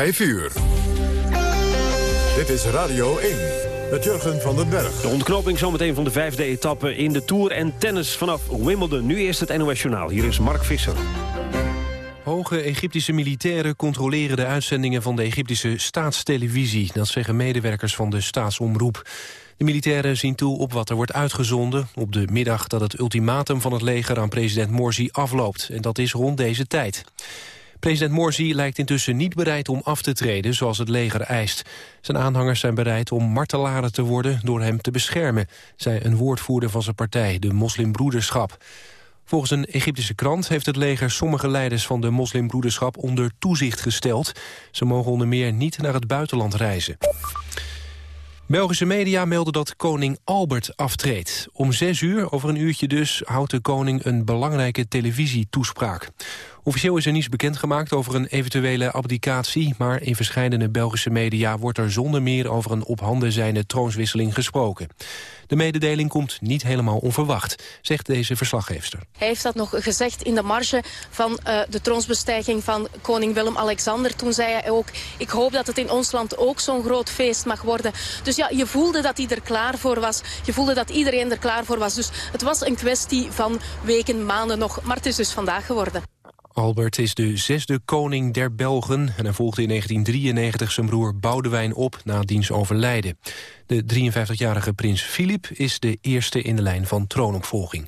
5 uur. Dit is Radio 1 met Jurgen van den Berg. De ontknoping zometeen van de vijfde etappe in de Tour en tennis vanaf Wimbledon. Nu eerst het NOS Journaal. Hier is Mark Visser. Hoge Egyptische militairen controleren de uitzendingen van de Egyptische staatstelevisie. Dat zeggen medewerkers van de staatsomroep. De militairen zien toe op wat er wordt uitgezonden... op de middag dat het ultimatum van het leger aan president Morsi afloopt. En dat is rond deze tijd. President Morsi lijkt intussen niet bereid om af te treden zoals het leger eist. Zijn aanhangers zijn bereid om martelaren te worden door hem te beschermen, zei een woordvoerder van zijn partij, de Moslimbroederschap. Volgens een Egyptische krant heeft het leger sommige leiders van de moslimbroederschap onder toezicht gesteld. Ze mogen onder meer niet naar het buitenland reizen. Belgische media melden dat koning Albert aftreedt. Om zes uur, over een uurtje dus, houdt de koning een belangrijke televisietoespraak. Officieel is er niets bekendgemaakt over een eventuele abdicatie... maar in verschillende Belgische media wordt er zonder meer... over een op handen zijnde troonswisseling gesproken. De mededeling komt niet helemaal onverwacht, zegt deze verslaggeefster. Hij heeft dat nog gezegd in de marge van uh, de troonsbestijging van koning Willem-Alexander. Toen zei hij ook, ik hoop dat het in ons land ook zo'n groot feest mag worden. Dus ja, je voelde dat hij er klaar voor was. Je voelde dat iedereen er klaar voor was. Dus het was een kwestie van weken, maanden nog. Maar het is dus vandaag geworden. Albert is de zesde koning der Belgen... en hij volgde in 1993 zijn broer Boudewijn op na diens overlijden. De 53-jarige prins Filip is de eerste in de lijn van troonopvolging.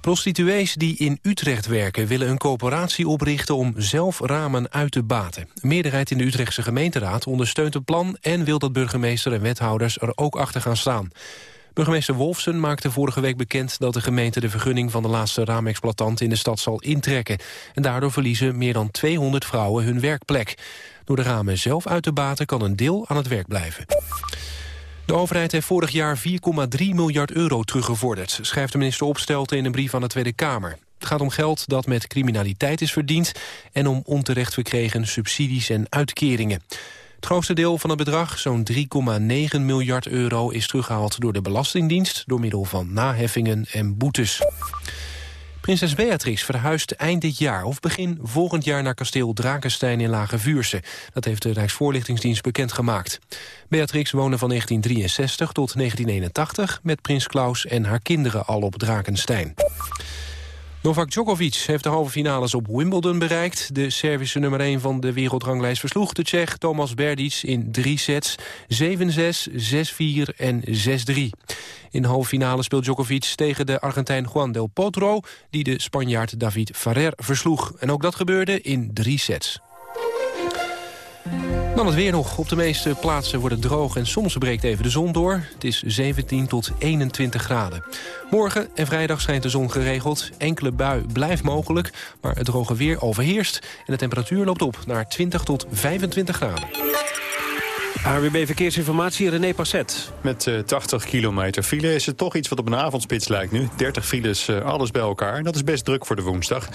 Prostituees die in Utrecht werken willen een coöperatie oprichten om zelf ramen uit te baten. Een meerderheid in de Utrechtse gemeenteraad ondersteunt het plan en wil dat burgemeester en wethouders er ook achter gaan staan. Burgemeester Wolfsen maakte vorige week bekend dat de gemeente de vergunning van de laatste raamexploitant in de stad zal intrekken. En daardoor verliezen meer dan 200 vrouwen hun werkplek. Door de ramen zelf uit te baten kan een deel aan het werk blijven. De overheid heeft vorig jaar 4,3 miljard euro teruggevorderd... schrijft de minister Opstelten in een brief aan de Tweede Kamer. Het gaat om geld dat met criminaliteit is verdiend... en om onterecht verkregen subsidies en uitkeringen. Het grootste deel van het bedrag, zo'n 3,9 miljard euro... is teruggehaald door de Belastingdienst... door middel van naheffingen en boetes. Prinses Beatrix verhuist eind dit jaar of begin volgend jaar naar kasteel Drakenstein in Lage Vuurse. Dat heeft de Rijksvoorlichtingsdienst bekendgemaakt. Beatrix woonde van 1963 tot 1981 met prins Klaus en haar kinderen al op Drakenstein. Novak Djokovic heeft de halve finales op Wimbledon bereikt. De Servische nummer 1 van de wereldranglijst versloeg de Tsjech Thomas Berdic in drie sets. 7-6, 6-4 en 6-3. In de halve finale speelt Djokovic tegen de Argentijn Juan del Potro... die de Spanjaard David Ferrer versloeg. En ook dat gebeurde in drie sets. Dan het weer nog. Op de meeste plaatsen wordt het droog en soms breekt even de zon door. Het is 17 tot 21 graden. Morgen en vrijdag schijnt de zon geregeld. Enkele bui blijft mogelijk, maar het droge weer overheerst... en de temperatuur loopt op naar 20 tot 25 graden. AWB Verkeersinformatie, René Passet. Met uh, 80 kilometer file is het toch iets wat op een avondspits lijkt nu. 30 files, uh, alles bij elkaar. Dat is best druk voor de woensdag.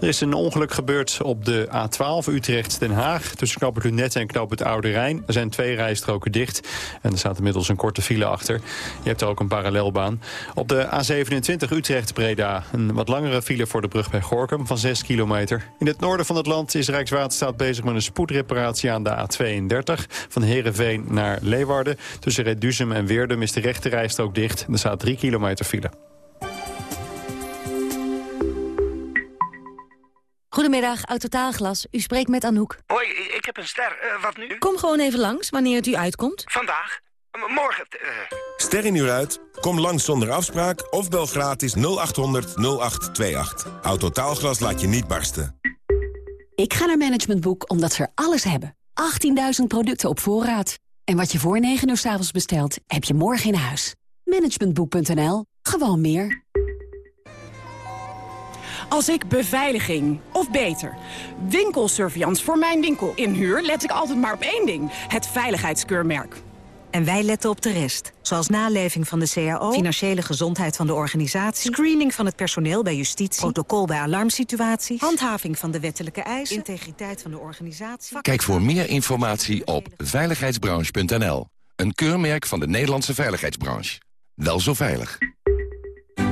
Er is een ongeluk gebeurd op de A12 Utrecht-Den Haag. Tussen knoop het Lunette en knoop het Oude Rijn. Er zijn twee rijstroken dicht. En er staat inmiddels een korte file achter. Je hebt er ook een parallelbaan. Op de A27 Utrecht-Breda. Een wat langere file voor de brug bij Gorkum van 6 kilometer. In het noorden van het land is Rijkswaterstaat bezig met een spoedreparatie aan de A32 van Heren Veen naar Leeuwarden. Tussen Reduzum en Weerdum is de rechte rijstrook dicht. Er staat 3 kilometer file. Goedemiddag, Autotaalglas. U spreekt met Anouk. Hoi, ik heb een ster. Uh, wat nu? Kom gewoon even langs, wanneer het u uitkomt. Vandaag? M morgen? Uh... Ster in uur uit? Kom langs zonder afspraak of bel gratis 0800 0828. Autotaalglas laat je niet barsten. Ik ga naar Management Boek omdat ze er alles hebben. 18.000 producten op voorraad. En wat je voor 9 uur s avonds bestelt, heb je morgen in huis. Managementboek.nl. Gewoon meer. Als ik beveiliging, of beter, winkelsurveillance voor mijn winkel inhuur... let ik altijd maar op één ding, het veiligheidskeurmerk. En wij letten op de rest. Zoals naleving van de CAO, financiële gezondheid van de organisatie... screening van het personeel bij justitie, protocol bij alarmsituaties... handhaving van de wettelijke eisen, integriteit van de organisatie... Kijk voor meer informatie op veiligheidsbranche.nl. Een keurmerk van de Nederlandse veiligheidsbranche. Wel zo veilig.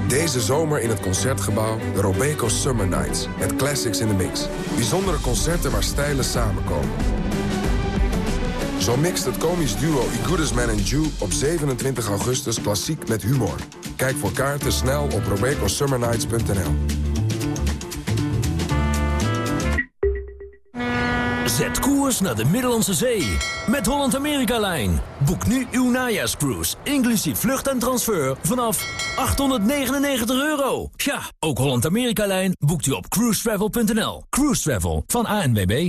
Deze zomer in het Concertgebouw de Robeco Summer Nights. Met classics in the mix. Bijzondere concerten waar stijlen samenkomen. Zo mixt het komisch duo I Goodest Man and Jew op 27 augustus klassiek met humor. Kijk voor kaarten snel op robecosummernights.nl. Zet koers naar de Middellandse Zee met Holland-Amerika-lijn. Boek nu uw najaarscruise, inclusief vlucht en transfer, vanaf 899 euro. Ja, ook Holland-Amerika-lijn boekt u op cruisetravel.nl. Cruise Travel van ANWB.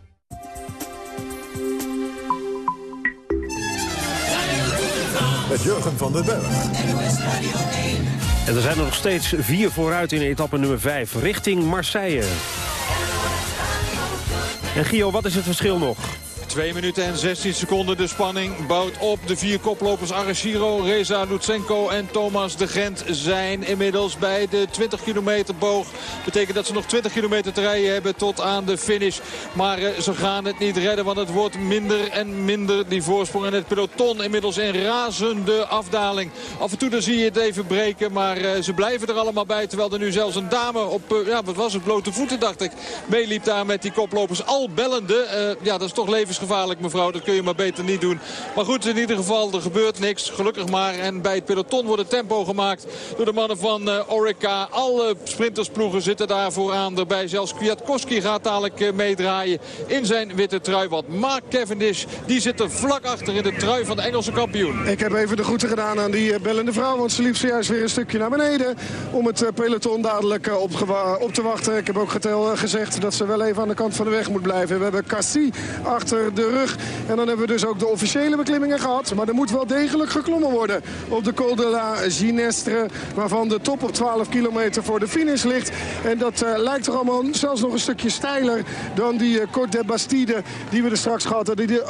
Jurgen van den Berg. En er zijn er nog steeds vier vooruit in etappe nummer 5, richting Marseille. En Gio, wat is het verschil nog? 2 minuten en 16 seconden. De spanning bouwt op. De vier koplopers Arashiro, Reza Lutsenko en Thomas de Gent zijn inmiddels bij de 20 kilometer boog. Betekent dat ze nog 20 kilometer te rijden hebben tot aan de finish. Maar uh, ze gaan het niet redden, want het wordt minder en minder die voorsprong. En het peloton inmiddels in razende afdaling. Af en toe dan zie je het even breken, maar uh, ze blijven er allemaal bij. Terwijl er nu zelfs een dame op, uh, ja wat was het, blote voeten dacht ik, meeliep daar met die koplopers. Al bellende, ja dat is toch levens gevaarlijk mevrouw. Dat kun je maar beter niet doen. Maar goed, in ieder geval, er gebeurt niks. Gelukkig maar. En bij het peloton wordt het tempo gemaakt door de mannen van uh, Orica. Alle sprintersploegen zitten daar vooraan erbij. Zelfs Kwiatkowski gaat dadelijk uh, meedraaien in zijn witte trui. Want Mark Cavendish, die zit er vlak achter in de trui van de Engelse kampioen. Ik heb even de groeten gedaan aan die uh, bellende vrouw. Want ze liep zojuist weer een stukje naar beneden. Om het peloton dadelijk op, op, te wachten. Ik heb ook getel, gezegd dat ze wel even aan de kant van de weg moet blijven. We hebben Cassie achter de rug. En dan hebben we dus ook de officiële beklimmingen gehad. Maar er moet wel degelijk geklommen worden op de Col de la Ginestre. Waarvan de top op 12 kilometer voor de finish ligt. En dat uh, lijkt toch allemaal zelfs nog een stukje steiler dan die uh, Côte de Bastide die we er straks gehad, die,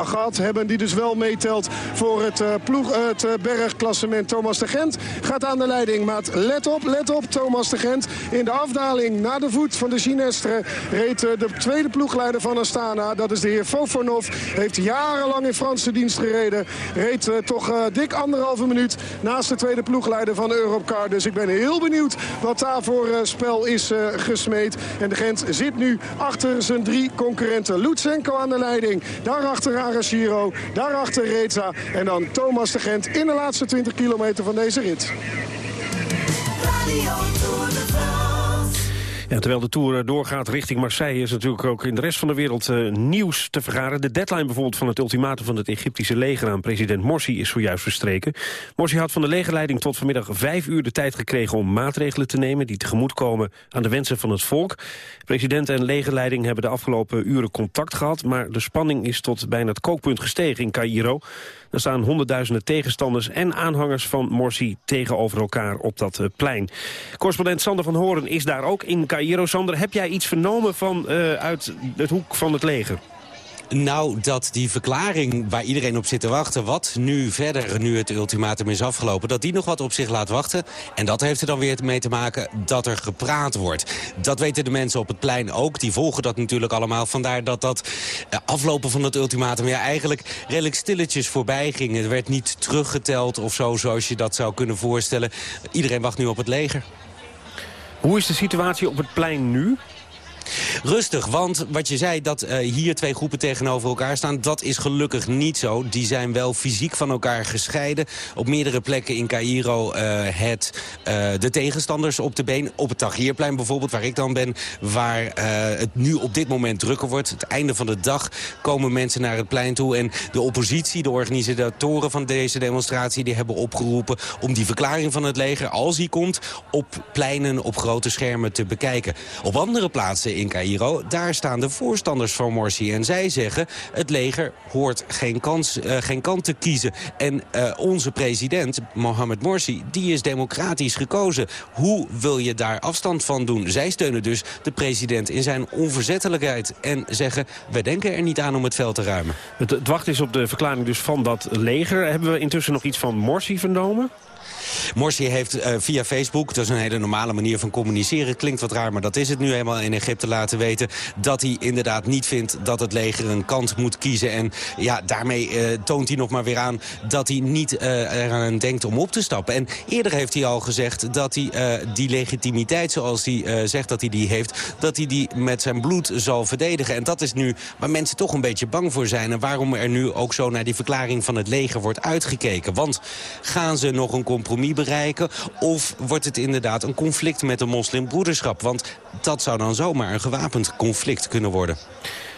hebben. Die dus wel meetelt voor het, uh, ploeg, het bergklassement. Thomas de Gent gaat aan de leiding. Maar let op, let op Thomas de Gent. In de afdaling naar de voet van de Ginestre reed de tweede ploegleider van Astana. Dat is de heer Fofonov. Heeft jarenlang in Franse dienst gereden. Reed uh, toch uh, dik anderhalve minuut naast de tweede ploegleider van Europcar. Dus ik ben heel benieuwd wat daar voor uh, spel is gesmeed. En de Gent zit nu achter zijn drie concurrenten. Lutsenko aan de leiding. Daarachter Arashiro. Daarachter Reza. En dan Thomas de Gent in de laatste 20 kilometer van deze rit. Terwijl de Tour doorgaat richting Marseille... is natuurlijk ook in de rest van de wereld uh, nieuws te vergaren. De deadline bijvoorbeeld van het ultimatum van het Egyptische leger... aan president Morsi is zojuist verstreken. Morsi had van de legerleiding tot vanmiddag vijf uur de tijd gekregen... om maatregelen te nemen die tegemoetkomen aan de wensen van het volk. President en legerleiding hebben de afgelopen uren contact gehad... maar de spanning is tot bijna het kookpunt gestegen in Cairo. Er staan honderdduizenden tegenstanders en aanhangers van Morsi tegenover elkaar op dat uh, plein. Correspondent Sander van Horen is daar ook in Cairo. Sander, heb jij iets vernomen van, uh, uit het hoek van het leger? Nou, dat die verklaring waar iedereen op zit te wachten... wat nu verder, nu het ultimatum is afgelopen... dat die nog wat op zich laat wachten. En dat heeft er dan weer mee te maken dat er gepraat wordt. Dat weten de mensen op het plein ook. Die volgen dat natuurlijk allemaal. Vandaar dat dat aflopen van het ultimatum... ja, eigenlijk redelijk stilletjes voorbij ging. Er werd niet teruggeteld of zo, zoals je dat zou kunnen voorstellen. Iedereen wacht nu op het leger. Hoe is de situatie op het plein nu? Rustig, want wat je zei, dat uh, hier twee groepen tegenover elkaar staan... dat is gelukkig niet zo. Die zijn wel fysiek van elkaar gescheiden. Op meerdere plekken in Cairo uh, het, uh, de tegenstanders op de been. Op het Tahrirplein bijvoorbeeld, waar ik dan ben... waar het nu op dit moment drukker wordt. Het einde van de dag komen mensen naar het plein toe. En de oppositie, de organisatoren van deze demonstratie... die hebben opgeroepen om die verklaring van het leger, als die komt... op pleinen, op grote schermen te bekijken. Op andere plaatsen in Cairo. Daar staan de voorstanders van Morsi. En zij zeggen, het leger hoort geen, kans, uh, geen kant te kiezen. En uh, onze president, Mohamed Morsi, die is democratisch gekozen. Hoe wil je daar afstand van doen? Zij steunen dus de president in zijn onverzettelijkheid. En zeggen, wij denken er niet aan om het veld te ruimen. Het, het wacht is op de verklaring dus van dat leger. Hebben we intussen nog iets van Morsi vernomen? Morsi heeft uh, via Facebook, dat is een hele normale manier van communiceren... klinkt wat raar, maar dat is het nu helemaal in Egypte laten weten... dat hij inderdaad niet vindt dat het leger een kant moet kiezen. En ja, daarmee uh, toont hij nog maar weer aan dat hij niet uh, eraan denkt om op te stappen. En eerder heeft hij al gezegd dat hij die legitimiteit zoals hij zegt dat hij die heeft... dat hij die met zijn bloed zal verdedigen. En dat is nu waar mensen toch een beetje bang voor zijn. En waarom er nu ook zo naar die verklaring van het leger wordt uitgekeken. Want gaan ze nog een compromis bereiken? Of wordt het inderdaad een conflict met de moslimbroederschap? Want dat zou dan zomaar een gewapend conflict kunnen worden.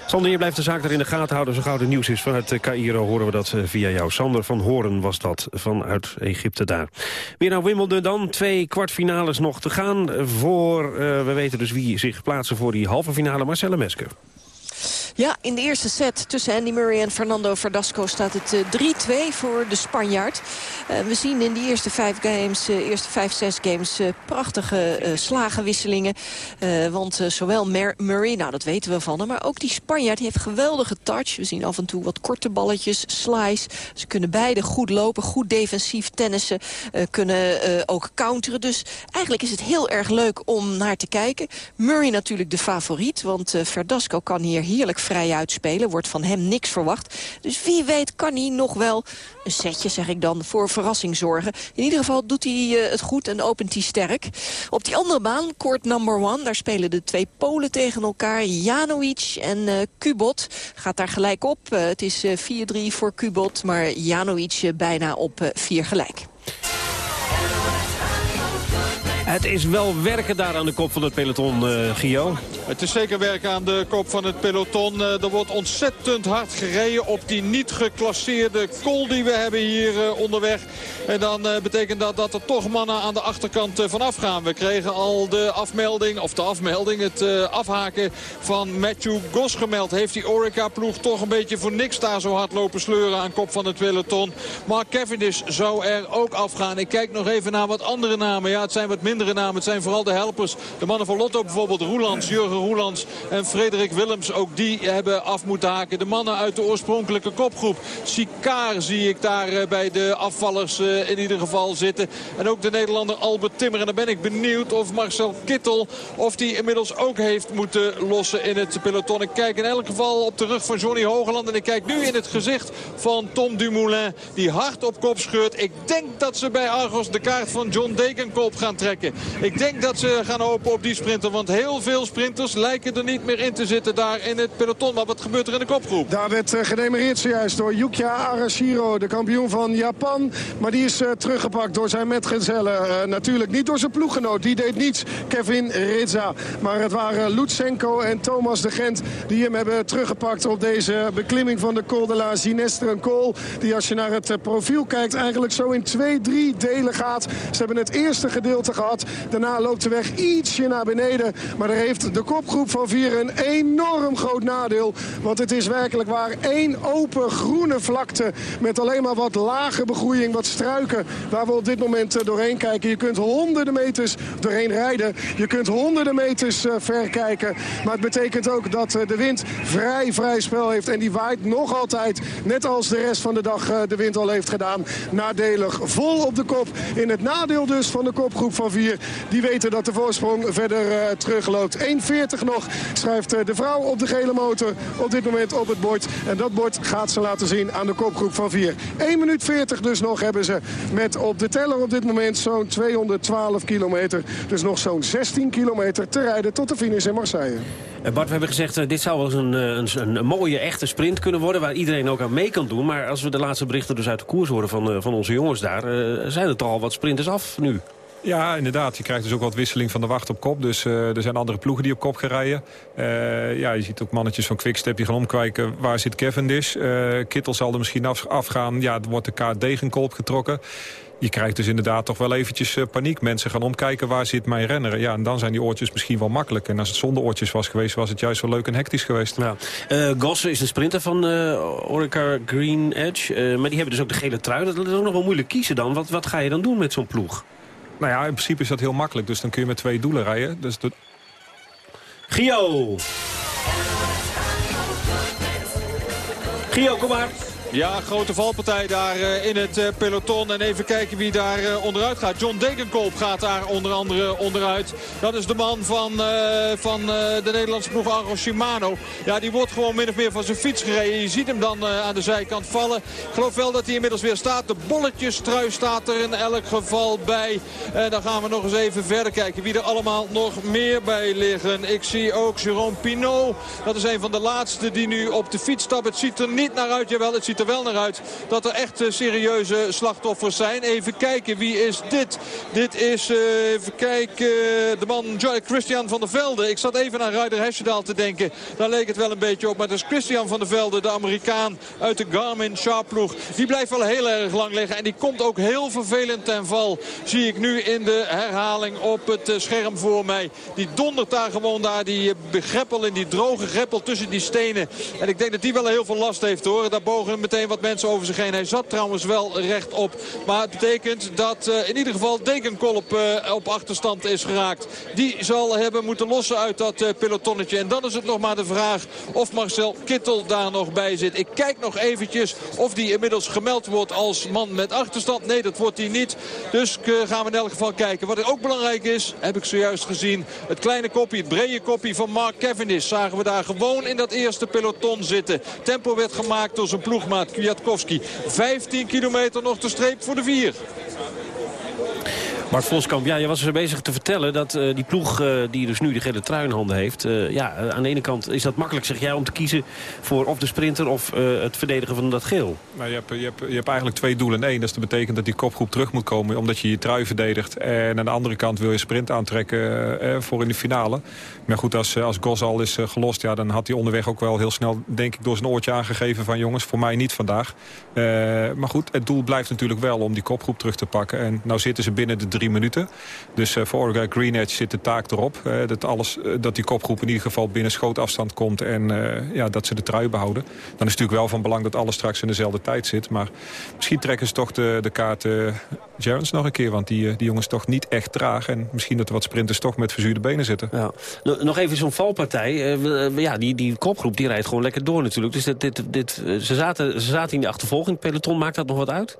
Sander, je blijft de zaak daar in de gaten houden. Zo gauw er nieuws is vanuit Cairo horen we dat via jou. Sander van Horen was dat vanuit Egypte daar. Weer naar Wimbledon dan. Twee kwartfinales nog te gaan. Voor, uh, we weten dus wie zich plaatsen voor die halve finale. Marcella Mesker. Ja, in de eerste set tussen Andy Murray en Fernando Verdasco staat het 3-2 voor de Spanjaard. Uh, we zien in die eerste vijf games, uh, eerste vijf, zes games, prachtige slagenwisselingen. want zowel Murray, nou dat weten we van hem, maar ook die Spanjaard die heeft geweldige touch. We zien af en toe wat korte balletjes, slice. Ze kunnen beide goed lopen, goed defensief tennissen, kunnen ook counteren. Dus eigenlijk is het heel erg leuk om naar te kijken. Murray natuurlijk de favoriet, want Verdasco kan hier heerlijk vrij uitspelen. Wordt van hem niks verwacht. Dus wie weet kan hij nog wel een setje, zeg ik dan, voor verrassing zorgen. In ieder geval doet hij uh, het goed en opent hij sterk. Op die andere baan, court number one, daar spelen de twee Polen tegen elkaar. Janovic en uh, Kubot gaat daar gelijk op. Uh, het is 4-3 voor Kubot, maar Janovic bijna op 4 gelijk. Het is wel werken daar aan de kop van het peloton, uh, Gio. Het is zeker werken aan de kop van het peloton. Uh, er wordt ontzettend hard gereden op die niet geclasseerde kol die we hebben hier uh, onderweg. En dan betekent dat dat er toch mannen aan de achterkant vanaf gaan. We kregen al de afmelding, of de afmelding, het afhaken van Matthew Gos gemeld. Heeft die Orica-ploeg toch een beetje voor niks daar zo hard lopen sleuren aan kop van het peloton. Mark Cavendish zou er ook afgaan. Ik kijk nog even naar wat andere namen. Ja, het zijn wat mindere namen. Het zijn vooral de helpers. De mannen van Lotto bijvoorbeeld. Roelands, Jurgen Roelands en Frederik Willems. Ook die hebben af moeten haken. De mannen uit de oorspronkelijke kopgroep. Sikaar zie ik daar bij de afvallers in ieder geval zitten. En ook de Nederlander Albert Timmer. En dan ben ik benieuwd of Marcel Kittel... of die inmiddels ook heeft moeten lossen in het peloton. Ik kijk in elk geval op de rug van Johnny Hogeland. En ik kijk nu in het gezicht van Tom Dumoulin. Die hard op kop scheurt. Ik denk dat ze bij Argos de kaart van John Degenkolb gaan trekken. Ik denk dat ze gaan hopen op die sprinter. Want heel veel sprinters lijken er niet meer in te zitten daar in het peloton. Maar wat gebeurt er in de kopgroep? Daar werd uh, gedemereerd zojuist door Yukia Arashiro, de kampioen van Japan. Maar die is uh, teruggepakt door zijn metgezellen. Uh, natuurlijk niet door zijn ploeggenoot. Die deed niets, Kevin Rizza. Maar het waren Lutsenko en Thomas de Gent die hem hebben teruggepakt op deze beklimming van de Col de la Sinestre. Een col die als je naar het profiel kijkt eigenlijk zo in twee, drie delen gaat. Ze hebben het eerste gedeelte gehad. Daarna loopt de weg ietsje naar beneden. Maar daar heeft de kopgroep van vier een enorm groot nadeel. Want het is werkelijk waar één open groene vlakte met alleen maar wat lage begroeiing, wat struiken waar we op dit moment eh, doorheen kijken. Je kunt honderden meters doorheen rijden. Je kunt honderden meters eh, ver kijken. Maar het betekent ook dat eh, de wind vrij, vrij spel heeft. En die waait nog altijd, net als de rest van de dag de wind al heeft gedaan. Nadelig, vol op de kop. In het nadeel dus van de kopgroep van vier. Die weten dat de voorsprong verder terugloopt. 1 -4 40 nog, schrijft eh, de vrouw op de gele motor op dit moment op het bord. En dat bord gaat ze laten zien aan de kopgroep van 4. 1 minuut 40 dus nog hebben ze met op de teller op dit moment zo'n 212 kilometer. Dus nog zo'n 16 kilometer te rijden tot de finish in Marseille. Eh, Bart, we hebben gezegd, eh, dit zou wel eens een, een, een, mooie, echte sprint kunnen worden... waar iedereen ook aan mee kan doen. Maar als we de laatste berichten dus uit de koers horen van, van onze jongens daar... Uh, zijn het al wat sprinters af nu? Ja, inderdaad. Je krijgt dus ook wat wisseling van de wacht op kop. Dus er zijn andere ploegen die op kop gaan rijden. ja, je ziet ook mannetjes van Quickstep die gaan omkijken. Waar zit Cavendish? Kittel zal er misschien af, afgaan. Ja, er wordt de kaart degenkolp getrokken je krijgt dus inderdaad toch wel eventjes uh, paniek. Mensen gaan omkijken, waar zit mijn renner? Ja, en dan zijn die oortjes misschien wel makkelijk. En als het zonder oortjes was geweest, was het juist wel leuk en hectisch geweest. Ja. Uh, Gosse is de sprinter van uh, Orica Green Edge. maar die hebben dus ook de gele trui. Dat is ook nog wel moeilijk kiezen dan. Wat, wat ga je dan doen met zo'n ploeg? Nou ja, in principe is dat heel makkelijk. Dus dan kun je met twee doelen rijden. Dus de... Gio! Gio, kom maar. Ja, grote valpartij daar eh, in het eh, peloton. En even kijken wie daar eh, onderuit gaat. John Degenkolb gaat daar onder andere onderuit. Dat is de man van, van de Nederlandse ploeg Argo Shimano. Ja, die wordt gewoon min of meer van zijn fiets gereden. Je ziet hem dan aan de zijkant vallen. Ik geloof wel dat hij inmiddels weer staat. De bolletjestrui staat er in elk geval bij. En dan gaan we nog eens even verder kijken wie er allemaal nog meer bij liggen. Ik zie ook Jérôme Pinot. Dat is een van de laatste die nu op de fiets stapt. Het ziet er niet naar uit. Jawel, het ziet er wel naar uit dat er echt eh, serieuze slachtoffers zijn. Even kijken, wie is dit? Dit is, uh, even kijken, de man Christian van der Velde. Ik zat even naar Ruider Hesjedaal te denken. Daar leek het wel een beetje op. Maar dat is Christian van der Velde, de Amerikaan uit de Garmin Sharp Die blijft wel heel erg lang liggen. En die komt ook heel vervelend ten val. Zie ik nu in de herhaling op het eh, scherm voor mij. Die dondert daar gewoon daar. Die greppel in die droge greppel tussen die stenen. En ik denk dat die wel heel veel last heeft hoor. Daar bogen wat mensen over zich heen. Hij zat trouwens wel rechtop. Maar het betekent dat uh, in ieder geval Degenkolp uh, op achterstand is geraakt. Die zal hebben moeten lossen uit dat uh, pelotonnetje. En dan is het nog maar de vraag of Marcel Kittel daar nog bij zit. Ik kijk nog eventjes of die inmiddels gemeld wordt als man met achterstand. Nee, dat wordt hij niet. Dus gaan we in elk geval kijken. Wat ook belangrijk is, heb ik zojuist gezien. Het kleine kopje, het brede kopje van Mark Cavendish. Zagen we daar gewoon in dat eerste peloton zitten. Tempo werd gemaakt door zijn ploegmaat Kwiatkowski. 15 kilometer nog te streep voor de vier. Mark Voskamp, ja, je was er dus bezig te vertellen dat uh, die ploeg uh, die dus nu de gele trui in handen heeft... Uh, ja, aan de ene kant is dat makkelijk, zeg jij, om te kiezen voor of de sprinter of het verdedigen van dat geel. Nou, je, hebt, je, hebt, je hebt eigenlijk twee doelen. Eén, dat betekent dat die kopgroep terug moet komen omdat je je trui verdedigt. En aan de andere kant wil je sprint aantrekken voor in de finale. Maar goed, als, als Gos al is gelost, ja, dan had hij onderweg ook wel heel snel, denk ik, door zijn oortje aangegeven van jongens, voor mij niet vandaag. maar goed, het doel blijft natuurlijk wel om die kopgroep terug te pakken. En nou zitten ze binnen de drie minuten. Dus uh, voor Green Edge zit de taak erop. Dat, alles, uh, dat die kopgroep in ieder geval binnen schootafstand komt... en ja, dat ze de trui behouden. Dan is het natuurlijk wel van belang dat alles straks in dezelfde tijd zit. Maar misschien trekken ze toch de, de kaart Gerrans nog een keer. Want die, die jongens toch niet echt traag. En misschien dat er wat sprinters toch met verzuurde benen zitten. Ja. Nog even zo'n valpartij. ja, die, die kopgroep die rijdt gewoon lekker door natuurlijk. Dus dit, dit, dit, ze, zaten, ze zaten in de achtervolging. Peloton, maakt dat nog wat uit?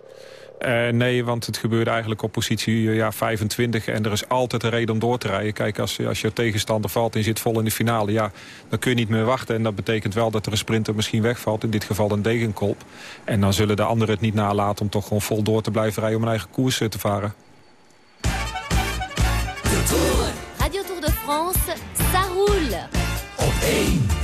Uh, nee, want het gebeurde eigenlijk op positie uh, ja, 25. En er is altijd een reden om door te rijden. Kijk, als, als je tegenstander valt en je zit vol in de finale... Ja, dan kun je niet meer wachten. En dat betekent wel dat er een sprinter misschien wegvalt. In dit geval een degenkolp. En dan zullen de anderen het niet nalaten om toch gewoon vol door te blijven rijden... om een eigen koers te varen. Radio Tour de France, ça roule. Op 1.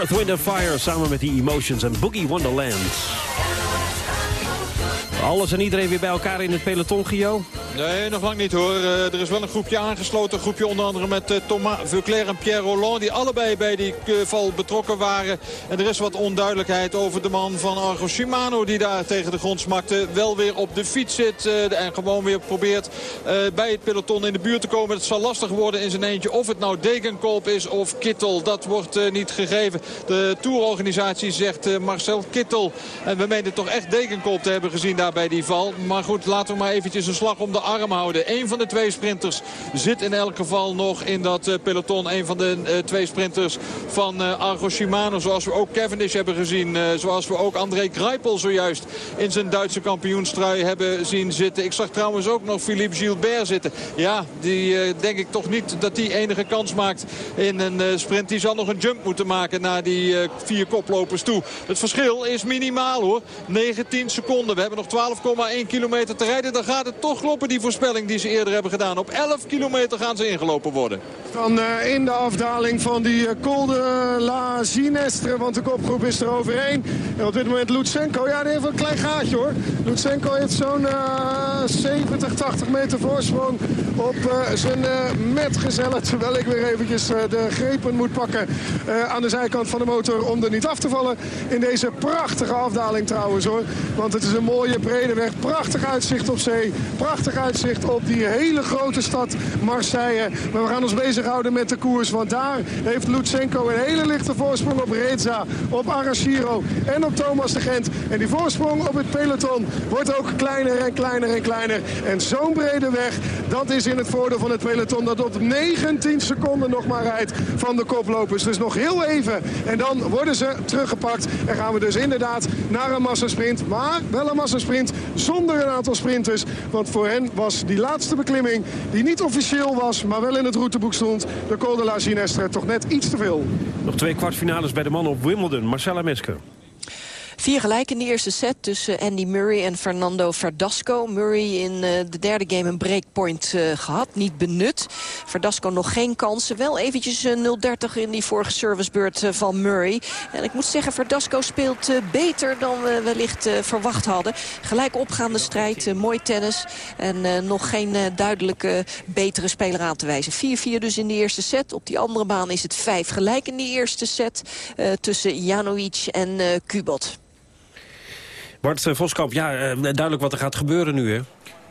Earth, Wind Fire samen met die Emotions en Boogie Wonderland. Alles en iedereen weer bij elkaar in het peloton, Gio? Nee, nog lang niet hoor. Uh, er is wel een groepje aangesloten. Een groepje onder andere met uh, Thomas Vuclair en Pierre Roland. Die allebei bij die uh, val betrokken waren. En er is wat onduidelijkheid over de man van Argo Shimano. Die daar tegen de grond smakte. Wel weer op de fiets zit. en gewoon weer probeert bij het peloton in de buurt te komen. Het zal lastig worden in zijn eentje. Of het nou Degenkolb is of Kittel. Dat wordt niet gegeven. De tourorganisatie zegt Marcel Kittel. En we menen toch echt Degenkolb te hebben gezien daar bij die val. Maar goed, laten we maar eventjes een slag om de arm houden. Eén van de twee sprinters zit in elk geval nog in dat uh, peloton. Een van de uh, twee sprinters van uh, Argo Shimano. Zoals we ook Cavendish hebben gezien. zoals we ook André Greipel zojuist in zijn Duitse kampioenstrui hebben zien zitten. Ik zag trouwens ook nog Philippe Gilbert zitten. Ja, die denk ik toch niet dat die enige kans maakt in een sprint. Die zal nog een jump moeten maken naar die vier koplopers toe. Het verschil is minimaal hoor. 19 seconden. We hebben nog 12,1 kilometer te rijden. Dan gaat het toch kloppen die voorspelling die ze eerder hebben gedaan. Op 11 kilometer gaan ze ingelopen worden. Dan uh, in de afdaling van die Col de la Ginestre. Want de kopgroep is er overheen. En op dit moment Lutsenko. Ja, die heeft een klein gaatje hoor. Lutsenko heeft zo'n uh, 70, 80 meter voorsprong op zijn metgezellen. Terwijl ik weer eventjes de grepen moet pakken aan de zijkant van de motor. Om er niet af te vallen in deze prachtige afdaling trouwens hoor. Want het is een mooie brede weg. Prachtig uitzicht op zee. Prachtig uitzicht op die hele grote stad Marseille. Maar we gaan ons bezighouden met de koers. Want daar heeft Lutsenko een hele lichte voorsprong op Reza, op Arashiro en op Thomas de Gent. En die voorsprong op het peloton wordt ook kleiner en kleiner en kleiner. En zo'n brede weg, dat is in het voordeel van het peloton dat op 19 seconden nog maar rijdt van de koplopers. Dus nog heel even. En dan worden ze teruggepakt. En gaan we dus inderdaad naar een massasprint. Maar wel een massasprint zonder een aantal sprinters. Want voor hen was die laatste beklimming, die niet officieel was, maar wel in het routeboek stond, de Col de la toch net iets te veel. Nog twee kwartfinales bij de mannen op Wimbledon. Marcella Mesker. Vier gelijk in de eerste set tussen Andy Murray en Fernando Verdasco. Murray in uh, de derde game een breakpoint uh, gehad, niet benut. Verdasco nog geen kansen. Wel eventjes uh, eh, 0-30 in die vorige servicebeurt van Murray. En ik moet zeggen, Verdasco speelt beter dan we wellicht verwacht hadden. Gelijk opgaande strijd, mooi tennis. En nog geen duidelijke betere speler aan te wijzen. 4-4 dus in de eerste set. Op die andere baan is het 5 gelijk in die eerste set. tussen Janovic en Kubot. Bart eh, Voskamp, ja, eh, duidelijk wat er gaat gebeuren nu, hè?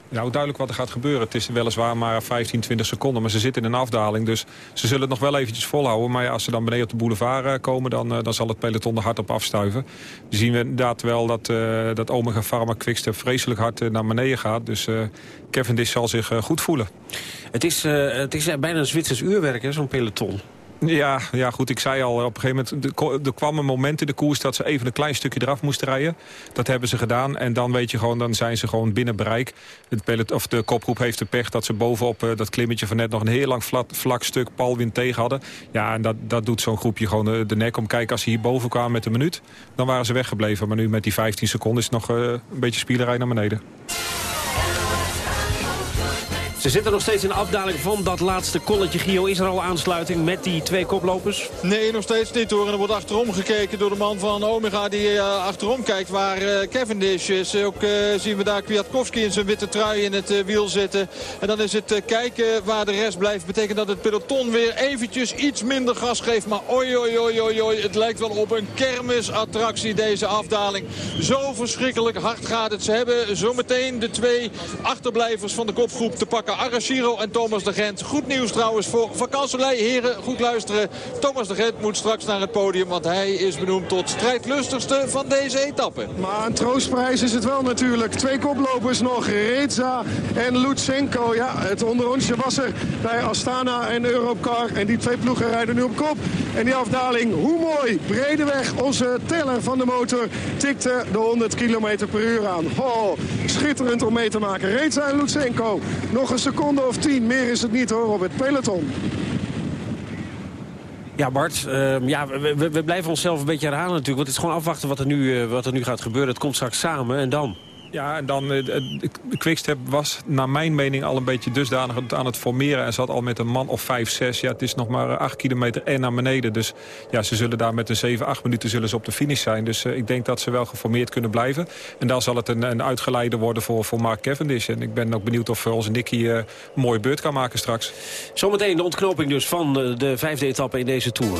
Nou, duidelijk wat er gaat gebeuren. Het is weliswaar maar 15, 20 seconden, maar ze zitten in een afdaling. Dus ze zullen het nog wel eventjes volhouden. Maar ja, als ze dan beneden op de boulevard eh, komen, dan, dan zal het peloton er hard op afstuiven. Dan zien we inderdaad wel dat, uh, dat Omega Pharma Quickstep vreselijk hard naar beneden gaat. Dus uh, Cavendish zal zich goed voelen. Het is, het is bijna een Zwitsers uurwerk, zo'n peloton. Ja, ja, goed. Ik zei al, op een gegeven moment er kwam een moment in de koers... dat ze even een klein stukje eraf moesten rijden. Dat hebben ze gedaan. En dan weet je gewoon, dan zijn ze gewoon binnen bereik. Het of de kopgroep heeft de pech dat ze bovenop uh, dat klimmetje van net... nog een heel lang vlak, vlak stuk palwind tegen hadden. Ja, en dat, dat doet zo'n groepje gewoon de, de, nek om. Kijk, als ze hier boven kwamen met een minuut... dan waren ze weggebleven. Maar nu met die 15 seconden is het nog uh, een beetje spielerij naar beneden. Ze zitten nog steeds in de afdaling van dat laatste kolletje. Gio, is er al aansluiting met die twee koplopers? Nee, nog steeds niet hoor. En er wordt achterom gekeken door de man van Omega die uh, achterom kijkt waar uh, Cavendish is. Ook uh, zien we daar Kwiatkowski in zijn witte trui in het wiel zitten. En dan is het kijken waar de rest blijft. Betekent dat het peloton weer eventjes iets minder gas geeft. Maar oi, oi, oi, oi, oi. Het lijkt wel op een kermisattractie deze afdaling. Zo verschrikkelijk hard gaat het. Ze hebben zometeen de twee achterblijvers van de kopgroep te pakken. Arashiro en Thomas de Gent. Goed nieuws trouwens voor Van Heren, goed luisteren. Thomas de Gent moet straks naar het podium. Want hij is benoemd tot strijdlustigste van deze etappe. Maar een troostprijs is het wel natuurlijk. Twee koplopers nog. Reza en Lutsenko. Ja, het onderrondje was er bij Astana en Europcar. En die twee ploegen rijden nu op kop. En die afdaling, hoe mooi. Bredeweg, onze teller van de motor, tikte de 100 km per uur aan. Schitterend om mee te maken. Reza en Lutsenko. Nog een seconde of tien. Meer is het niet hoor op het peloton. Ja, Bart, uh, ja, we, we, blijven onszelf een beetje herhalen natuurlijk. Want het is gewoon afwachten wat er nu, uh, wat er nu gaat gebeuren. Het komt straks samen en dan? Ja, en dan uh, Quickstep was naar mijn mening al een beetje dusdanig aan het formeren. En zat al met een man of 5, 6. Ja, het is nog maar 8 kilometer en naar beneden. Dus ja, ze zullen daar met een 7, 8 minuten zullen ze op de finish zijn. Dus uh, ik denk dat ze wel geformeerd kunnen blijven. En dan zal het een, een uitgeleide worden voor, voor Mark Cavendish. En ik ben ook benieuwd of onze Nicky een mooie beurt kan maken straks. Zometeen de ontknoping dus van de vijfde etappe in deze Tour.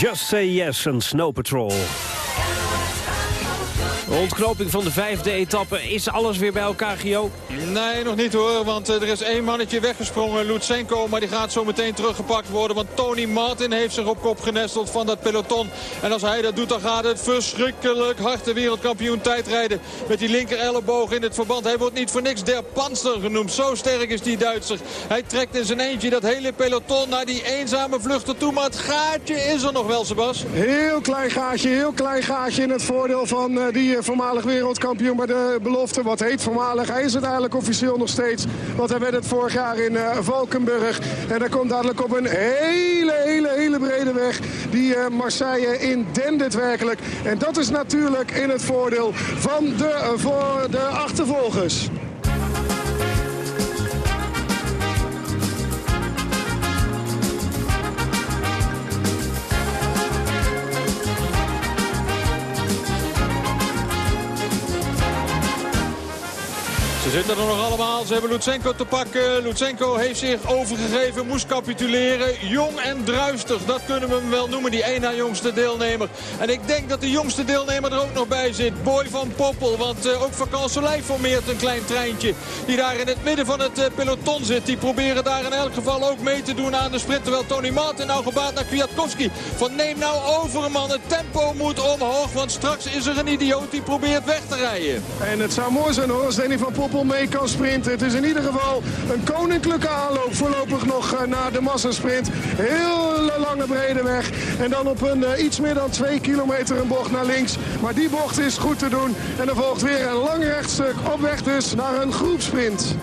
Just Say Yes en Snow Patrol. De ontknoping van de vijfde etappe. Is alles weer bij elkaar, Gio? Nee, nog niet hoor, want eh, er is één mannetje weggesprongen, Lutsenko. Maar die gaat zo meteen teruggepakt worden, want Tony Martin heeft zich op kop genesteld van dat peloton. En als hij dat doet, dan gaat het verschrikkelijk hard de wereldkampioen tijdrijden. Met die linker elleboog in het verband. Hij wordt niet voor niks der Panzer genoemd. Zo sterk is die Duitser. Hij trekt in zijn eentje dat hele peloton naar die eenzame vluchter toe. Maar het gaatje is er nog wel, Sebas. Heel klein gaatje, heel klein gaatje in het voordeel van uh, die uh, voormalig wereldkampioen bij de belofte. Wat heet voormalig? Hij is het eigenlijk officieel nog steeds. Want hij werd het vorig jaar in uh, Valkenburg. En hij komt dadelijk op een hele, hele, hele brede weg. Die Marseille in werkelijk. En dat is natuurlijk in het voordeel van de, voor de achtervolgers. Ze zitten er nog allemaal. Ze hebben Lutsenko te pakken. Lutsenko heeft zich overgegeven, moest capituleren. Jong en druistig, dat kunnen we hem wel noemen. Die één na jongste deelnemer. En ik denk dat de jongste deelnemer er ook nog bij zit. Boy van Poppel. Want uh, ook Van Soleil formeert een klein treintje. Die daar in het midden van het uh, peloton zit. Die proberen daar in elk geval ook mee te doen aan de sprint. Terwijl Tony Martin nou gebaat naar Kwiatkowski. Van neem nou over man. Het tempo moet omhoog. Want straks is er een idioot die probeert weg te rijden. En het zou mooi zijn hoor als Danny van Poppel mee kan sprinten. Het is in ieder geval een koninklijke aanloop voorlopig nog eh, naar de massasprint. Hele lange brede weg. En dan op een uh, iets meer dan twee kilometer een bocht naar links. Maar die bocht is goed te doen. En er volgt weer een lang rechtstuk op weg dus naar een groepsprint.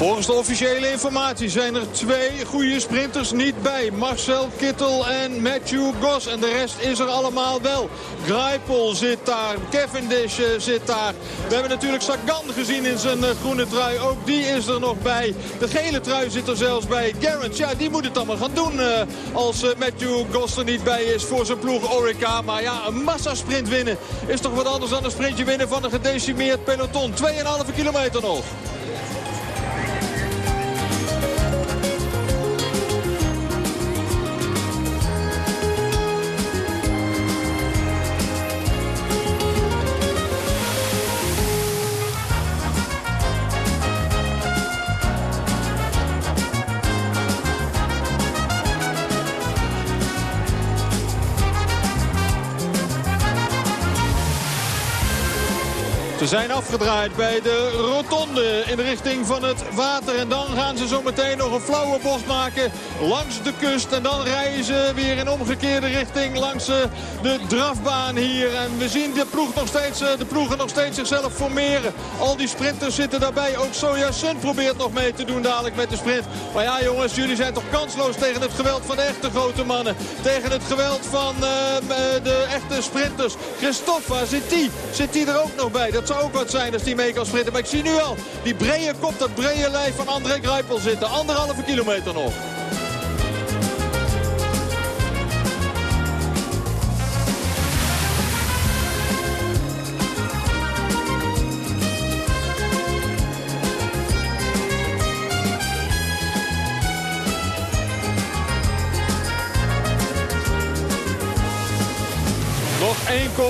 Volgens de officiële informatie zijn er twee goede sprinters niet bij. Marcel Kittel en Matthew Goss. En de rest is er allemaal wel. Greipel zit daar. Cavendish uh, zit daar. We hebben natuurlijk Sagan gezien in zijn uh, groene trui. Ook die is er nog bij. De gele trui zit er zelfs bij. Gerrans, ja, die moet het allemaal gaan doen uh, als Matthew Goss er niet bij is voor zijn ploeg Orica. Maar ja, een massasprint winnen is toch wat anders dan een sprintje winnen van een gedecimeerd peloton. 2,5 kilometer nog. Zijn afgedraaid bij de rotonde in de richting van het water. En dan gaan ze zo meteen nog een flauwe bocht maken langs de kust. En dan rijden ze weer in omgekeerde richting langs eh, de drafbaan hier. En we zien de, ploeg nog steeds, eh, de ploegen nog steeds zichzelf formeren. Al die sprinters zitten daarbij. Ook Soja Sun probeert nog mee te doen dadelijk met de sprint. Maar ja jongens, jullie zijn toch kansloos tegen het geweld van de echte grote mannen. Tegen het geweld van uh, de echte sprinters. Christophe, zit die? Zit die er ook nog bij? Dat zou ook wat zijn als die mee kan sprinten. Maar ik zie nu al die brede kop, dat brede lijf van André Greipel zitten. Anderhalve kilometer. Nog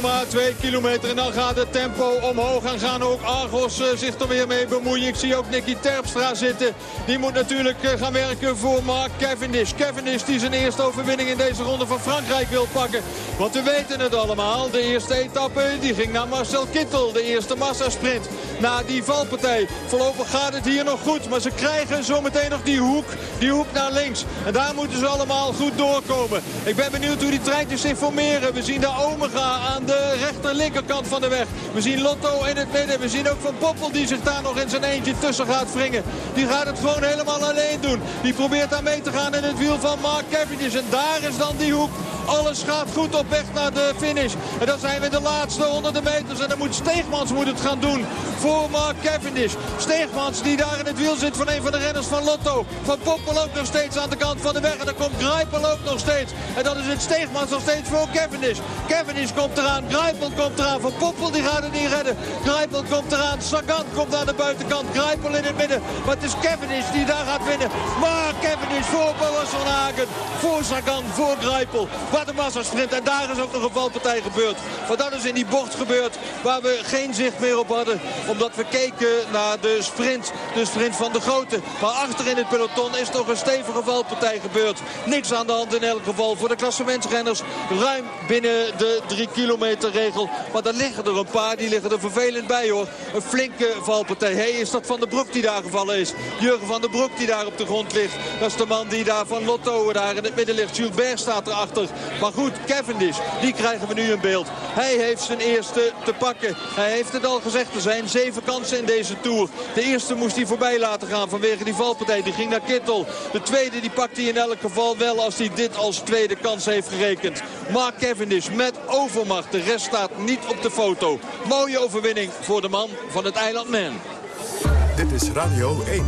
1,2 kilometer en dan gaat het tempo omhoog. En gaan ook Argos uh, zich er weer mee bemoeien. Ik zie ook Nicky Terpstra zitten. Die moet natuurlijk uh, gaan werken voor Mark Cavendish. Cavendish die zijn eerste overwinning in deze ronde van Frankrijk wil pakken. Want we weten het allemaal. De eerste etappe die ging naar Marcel Kittel. De eerste massasprint. Na die valpartij. Voorlopig gaat het hier nog goed. Maar ze krijgen zometeen nog die hoek. Die hoek naar links. En daar moeten ze allemaal goed doorkomen. Ik ben benieuwd hoe die treintjes zich formeren. We zien daar Omega aan de rechter linkerkant van de weg. We zien Lotto in het midden. We zien ook Van Poppel die zich daar nog in zijn eentje tussen gaat wringen. Die gaat het gewoon helemaal alleen doen. Die probeert daar mee te gaan in het wiel van Mark Cavendish. En daar is dan die hoek. Alles gaat goed op weg naar de finish. En dan zijn we de laatste honderden meters. En dan moet Steegmans moet het gaan doen voor Mark Cavendish. Steegmans die daar in het wiel zit van een van de renners van Lotto. Van Poppel ook nog steeds aan de kant van de weg. En dan komt Greipel ook nog steeds. En dan is het Steegmans nog steeds voor Cavendish. Cavendish komt eraan. Greipel komt eraan. Van Poppel die gaat het niet redden. Greipel komt eraan. Sagan komt aan de buitenkant. Greipel in het midden. Maar het is Cavendish die daar gaat winnen. Maar Cavendish voor Boas van Hagen. Voor Sagan. Voor Greipel. Wat een massasprint. En daar is ook nog een valpartij gebeurd. Want dat is in die bocht gebeurd waar we geen zicht meer op hadden. Omdat we keken naar de sprint. De sprint van de grote. Maar achter in het peloton is nog een stevige valpartij gebeurd. Niks aan de hand in elk geval voor de klassementsrenners. Ruim binnen de drie kilometer regel. Maar daar liggen er een paar. Die liggen er vervelend bij hoor. Een flinke valpartij. Hé, hey, is dat Van der Broek die daar gevallen is? Jurgen van der Broek die daar op de grond ligt. Dat is de man die daar van Lotto daar in het midden ligt. Gilbert staat erachter. Maar goed, Cavendish, die krijgen we nu in beeld. Hij heeft zijn eerste te pakken. Hij heeft het al gezegd, er zijn zeven kansen in deze Tour. De eerste moest hij voorbij laten gaan vanwege die valpartij. Die ging naar Kittel. De tweede die pakt hij in elk geval wel als hij dit als tweede kans heeft gerekend. Mark Cavendish met overmacht. De rest staat niet op de foto. Mooie overwinning voor de man van het eiland Man. Dit is Radio 1.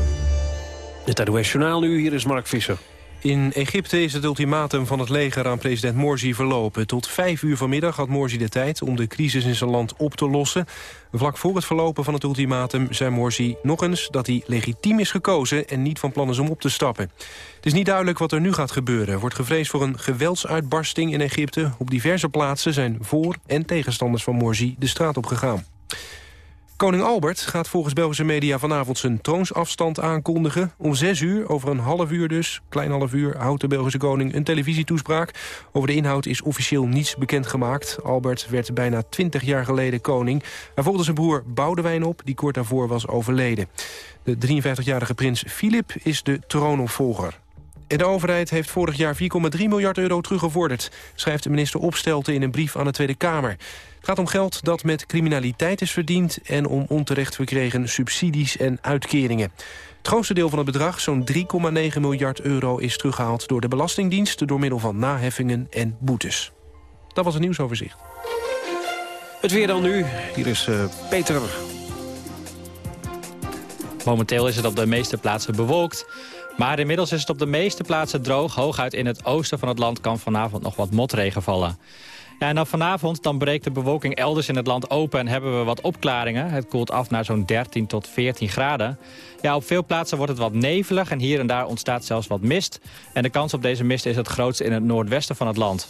Het NOS Journaal nu, hier is Mark Visser. In Egypte is het ultimatum van het leger aan president Morsi verlopen. Tot vijf uur vanmiddag had Morsi de tijd om de crisis in zijn land op te lossen. Vlak voor het verlopen van het ultimatum zei Morsi nog eens dat hij legitiem is gekozen en niet van plan is om op te stappen. Het is niet duidelijk wat er nu gaat gebeuren. Er wordt gevreesd voor een geweldsuitbarsting in Egypte. Op diverse plaatsen zijn voor- en tegenstanders van Morsi de straat op gegaan. Koning Albert gaat volgens Belgische media vanavond zijn troonsafstand aankondigen. Om zes uur, over een half uur dus, klein half uur, houdt de Belgische koning een televisietoespraak. Over de inhoud is officieel niets bekendgemaakt. Albert werd bijna twintig jaar geleden koning. Hij volgde zijn broer Boudewijn op, die kort daarvoor was overleden. De 53-jarige prins Filip is de troonopvolger. En de overheid heeft vorig jaar 4,3 miljard euro teruggevorderd... schrijft de minister Opstelten in een brief aan de Tweede Kamer. Het gaat om geld dat met criminaliteit is verdiend... en om onterecht verkregen subsidies en uitkeringen. Het grootste deel van het bedrag, zo'n 3,9 miljard euro... is teruggehaald door de Belastingdienst... door middel van naheffingen en boetes. Dat was het nieuwsoverzicht. Het weer dan nu. Hier is uh, Peter. Momenteel is het op de meeste plaatsen bewolkt... Maar inmiddels is het op de meeste plaatsen droog. Hooguit in het oosten van het land kan vanavond nog wat motregen vallen. Ja, en dan vanavond dan breekt de bewolking elders in het land open... en hebben we wat opklaringen. Het koelt af naar zo'n 13 tot 14 graden. Ja, op veel plaatsen wordt het wat nevelig en hier en daar ontstaat zelfs wat mist. En de kans op deze mist is het grootst in het noordwesten van het land.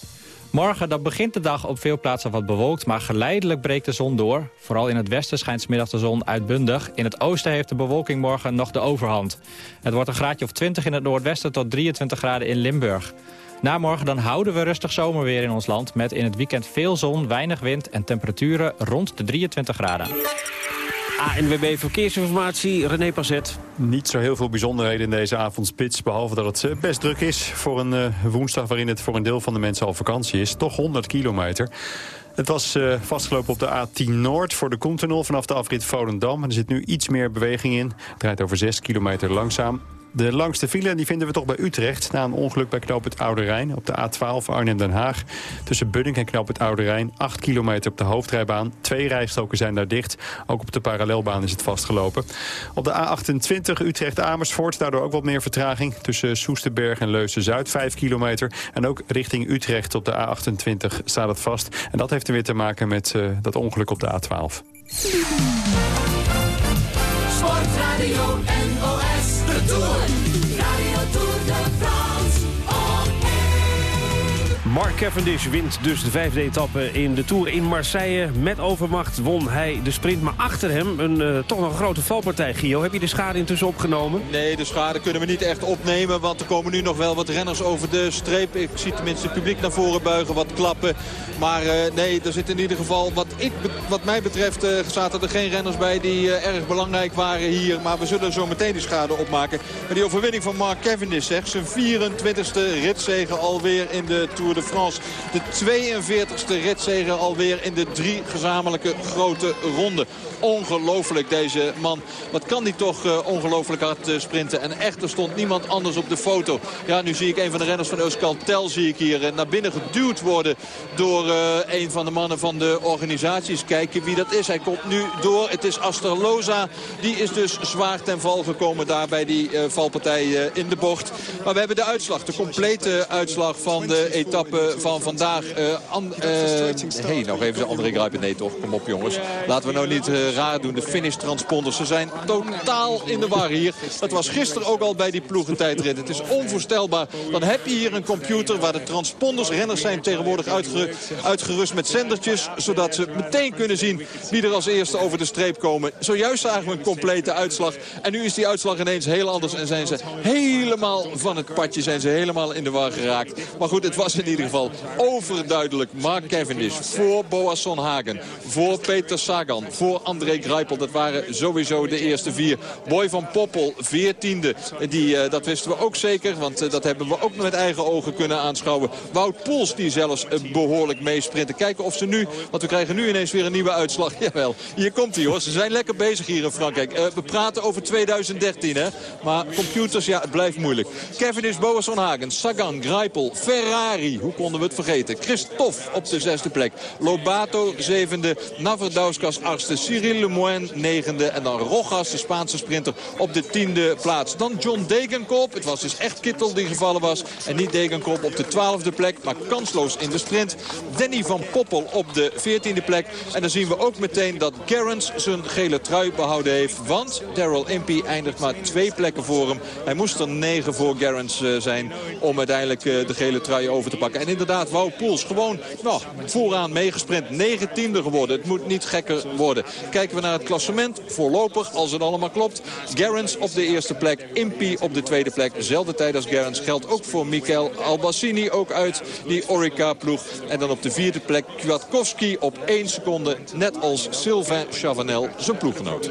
Morgen dan begint de dag op veel plaatsen wat bewolkt, maar geleidelijk breekt de zon door. Vooral in het westen schijnt smiddag de zon uitbundig. In het oosten heeft de bewolking morgen nog de overhand. Het wordt een graadje of 20 in het noordwesten tot 23 graden in Limburg. Na morgen dan houden we rustig zomerweer in ons land... met in het weekend veel zon, weinig wind en temperaturen rond de 23 graden. ANWB Verkeersinformatie, René Passet. Niet zo heel veel bijzonderheden in deze avondspits... behalve dat het eh, best druk is voor een uh, woensdag... waarin het voor een deel van de mensen al vakantie is. Toch 100 kilometer. Het was uh, vastgelopen op de A10 Noord voor de Koentunnel... vanaf de afrit Volendam. Er zit nu iets meer beweging in. Het draait over 6 kilometer langzaam. De langste file die vinden we toch bij Utrecht... na een ongeluk bij knoop het Oude Rijn op de A12 Arnhem-Den Haag. Tussen Budding en knoop het Oude Rijn. 8 kilometer op de hoofdrijbaan. Twee rijstroken zijn daar dicht. Ook op de parallelbaan is het vastgelopen. Op de A28 Utrecht-Amersfoort daardoor ook wat meer vertraging. Tussen Soesterberg en Leusden-Zuid 5 kilometer. En ook richting Utrecht op de A28 staat het vast. En dat heeft er weer te maken met uh, dat ongeluk op de A12. Sportradio de Mark Cavendish wint dus de vijfde etappe in de Tour in Marseille. Met overmacht won hij de sprint, maar achter hem een uh, toch nog grote valpartij. Gio, heb je de schade intussen opgenomen? Nee, de schade kunnen we niet echt opnemen, want er komen nu nog wel wat renners over de streep. Ik zie tenminste het publiek naar voren buigen, wat klappen. Maar uh, nee, er zit in ieder geval, wat, ik, wat mij betreft, uh, zaten er geen renners bij die erg belangrijk waren hier. Maar we zullen zo meteen die schade opmaken. Maar die overwinning van Mark Cavendish, zeg, zijn 24e ritzegen alweer in de Tour de France. De 42e ritzegen alweer in de drie gezamenlijke grote ronden. Ongelooflijk deze man. Wat kan die toch uh, ongelooflijk hard uh, sprinten. En echt, er stond niemand anders op de foto. Ja, nu zie ik een van de renners van Euskaltel zie ik hier uh, naar binnen geduwd worden door een van de mannen van de organisaties. Kijken wie dat is. Hij komt nu door. Het is Asterloza. Die is dus zwaar ten val gekomen daar bij die valpartij in de bocht. Maar we hebben de uitslag. De complete uitslag van de etappe van vandaag. Hé, hey, nog even André Grijpen. Nee toch, kom op jongens. Laten we nou niet raar doen. De finish transponders. Ze zijn totaal in de war hier. Dat was gisteren ook al bij die ploegentijdrit. Het is onvoorstelbaar. Dan heb je hier een computer waar de transponders, renners zijn tegenwoordig uitgerust met zendertjes. Zodat ze meteen kunnen zien wie er als eerste over de streep komen. Zojuist zagen we een complete uitslag. En nu is die uitslag ineens heel anders. En zijn ze helemaal van het padje. Zijn ze helemaal in de war geraakt. Maar goed, het was in ieder geval overduidelijk. Mark Cavendish voor Boasson Hagen. Voor Peter Sagan. Voor André Greipel. Dat waren sowieso de eerste vier. Boy van Poppel, veertiende. Die, uh, dat wisten we ook zeker, want uh, dat hebben we ook met eigen ogen kunnen aanschouwen. Wout Poels die zelfs uh, behoorlijk meesprinten. Kijken of ze nu, want we krijgen nu ineens weer een nieuwe uitslag. Jawel, hier komt hij hoor. Ze zijn lekker bezig hier in Frankrijk. we praten over 2013 hè. Maar computers, ja, het blijft moeilijk. Kevin is Boas van Hagen, Sagan, Greipel, Ferrari. Hoe konden we het vergeten? Christophe op de zesde plek. Lobato zevende, Navardauskas achtste, Cyril Lemoine negende. En dan Rojas, de Spaanse sprinter, op de tiende plaats. Dan John Degenkop. Het was dus echt Kittel die gevallen was. En niet Degenkop op de twaalfde plek, maar kansloos in de sprint. Danny van Poppel op de veertiende plek. En dan zien we ook meteen dat Gerrans zijn gele trui behouden heeft. Want Daryl Impey eindigt maar twee plekken voor hem. Hij moest er negen voor Gerrans zijn om uiteindelijk de gele trui over te pakken. En inderdaad, Wou Poels gewoon nou, vooraan meegesprint. 19e geworden. Het moet niet gekker worden. Kijken we naar het klassement. Voorlopig, als het allemaal klopt. Gerrans op de eerste plek. Impi op de tweede plek. Dezelfde tijd als Gerrans geldt ook voor Mikael Albassini. Ook uit die Orica-ploeg. En dan op de vierde plek Kwiatkowski op 1 seconde. Net als Sylvain Chavanel, zijn ploeggenoot.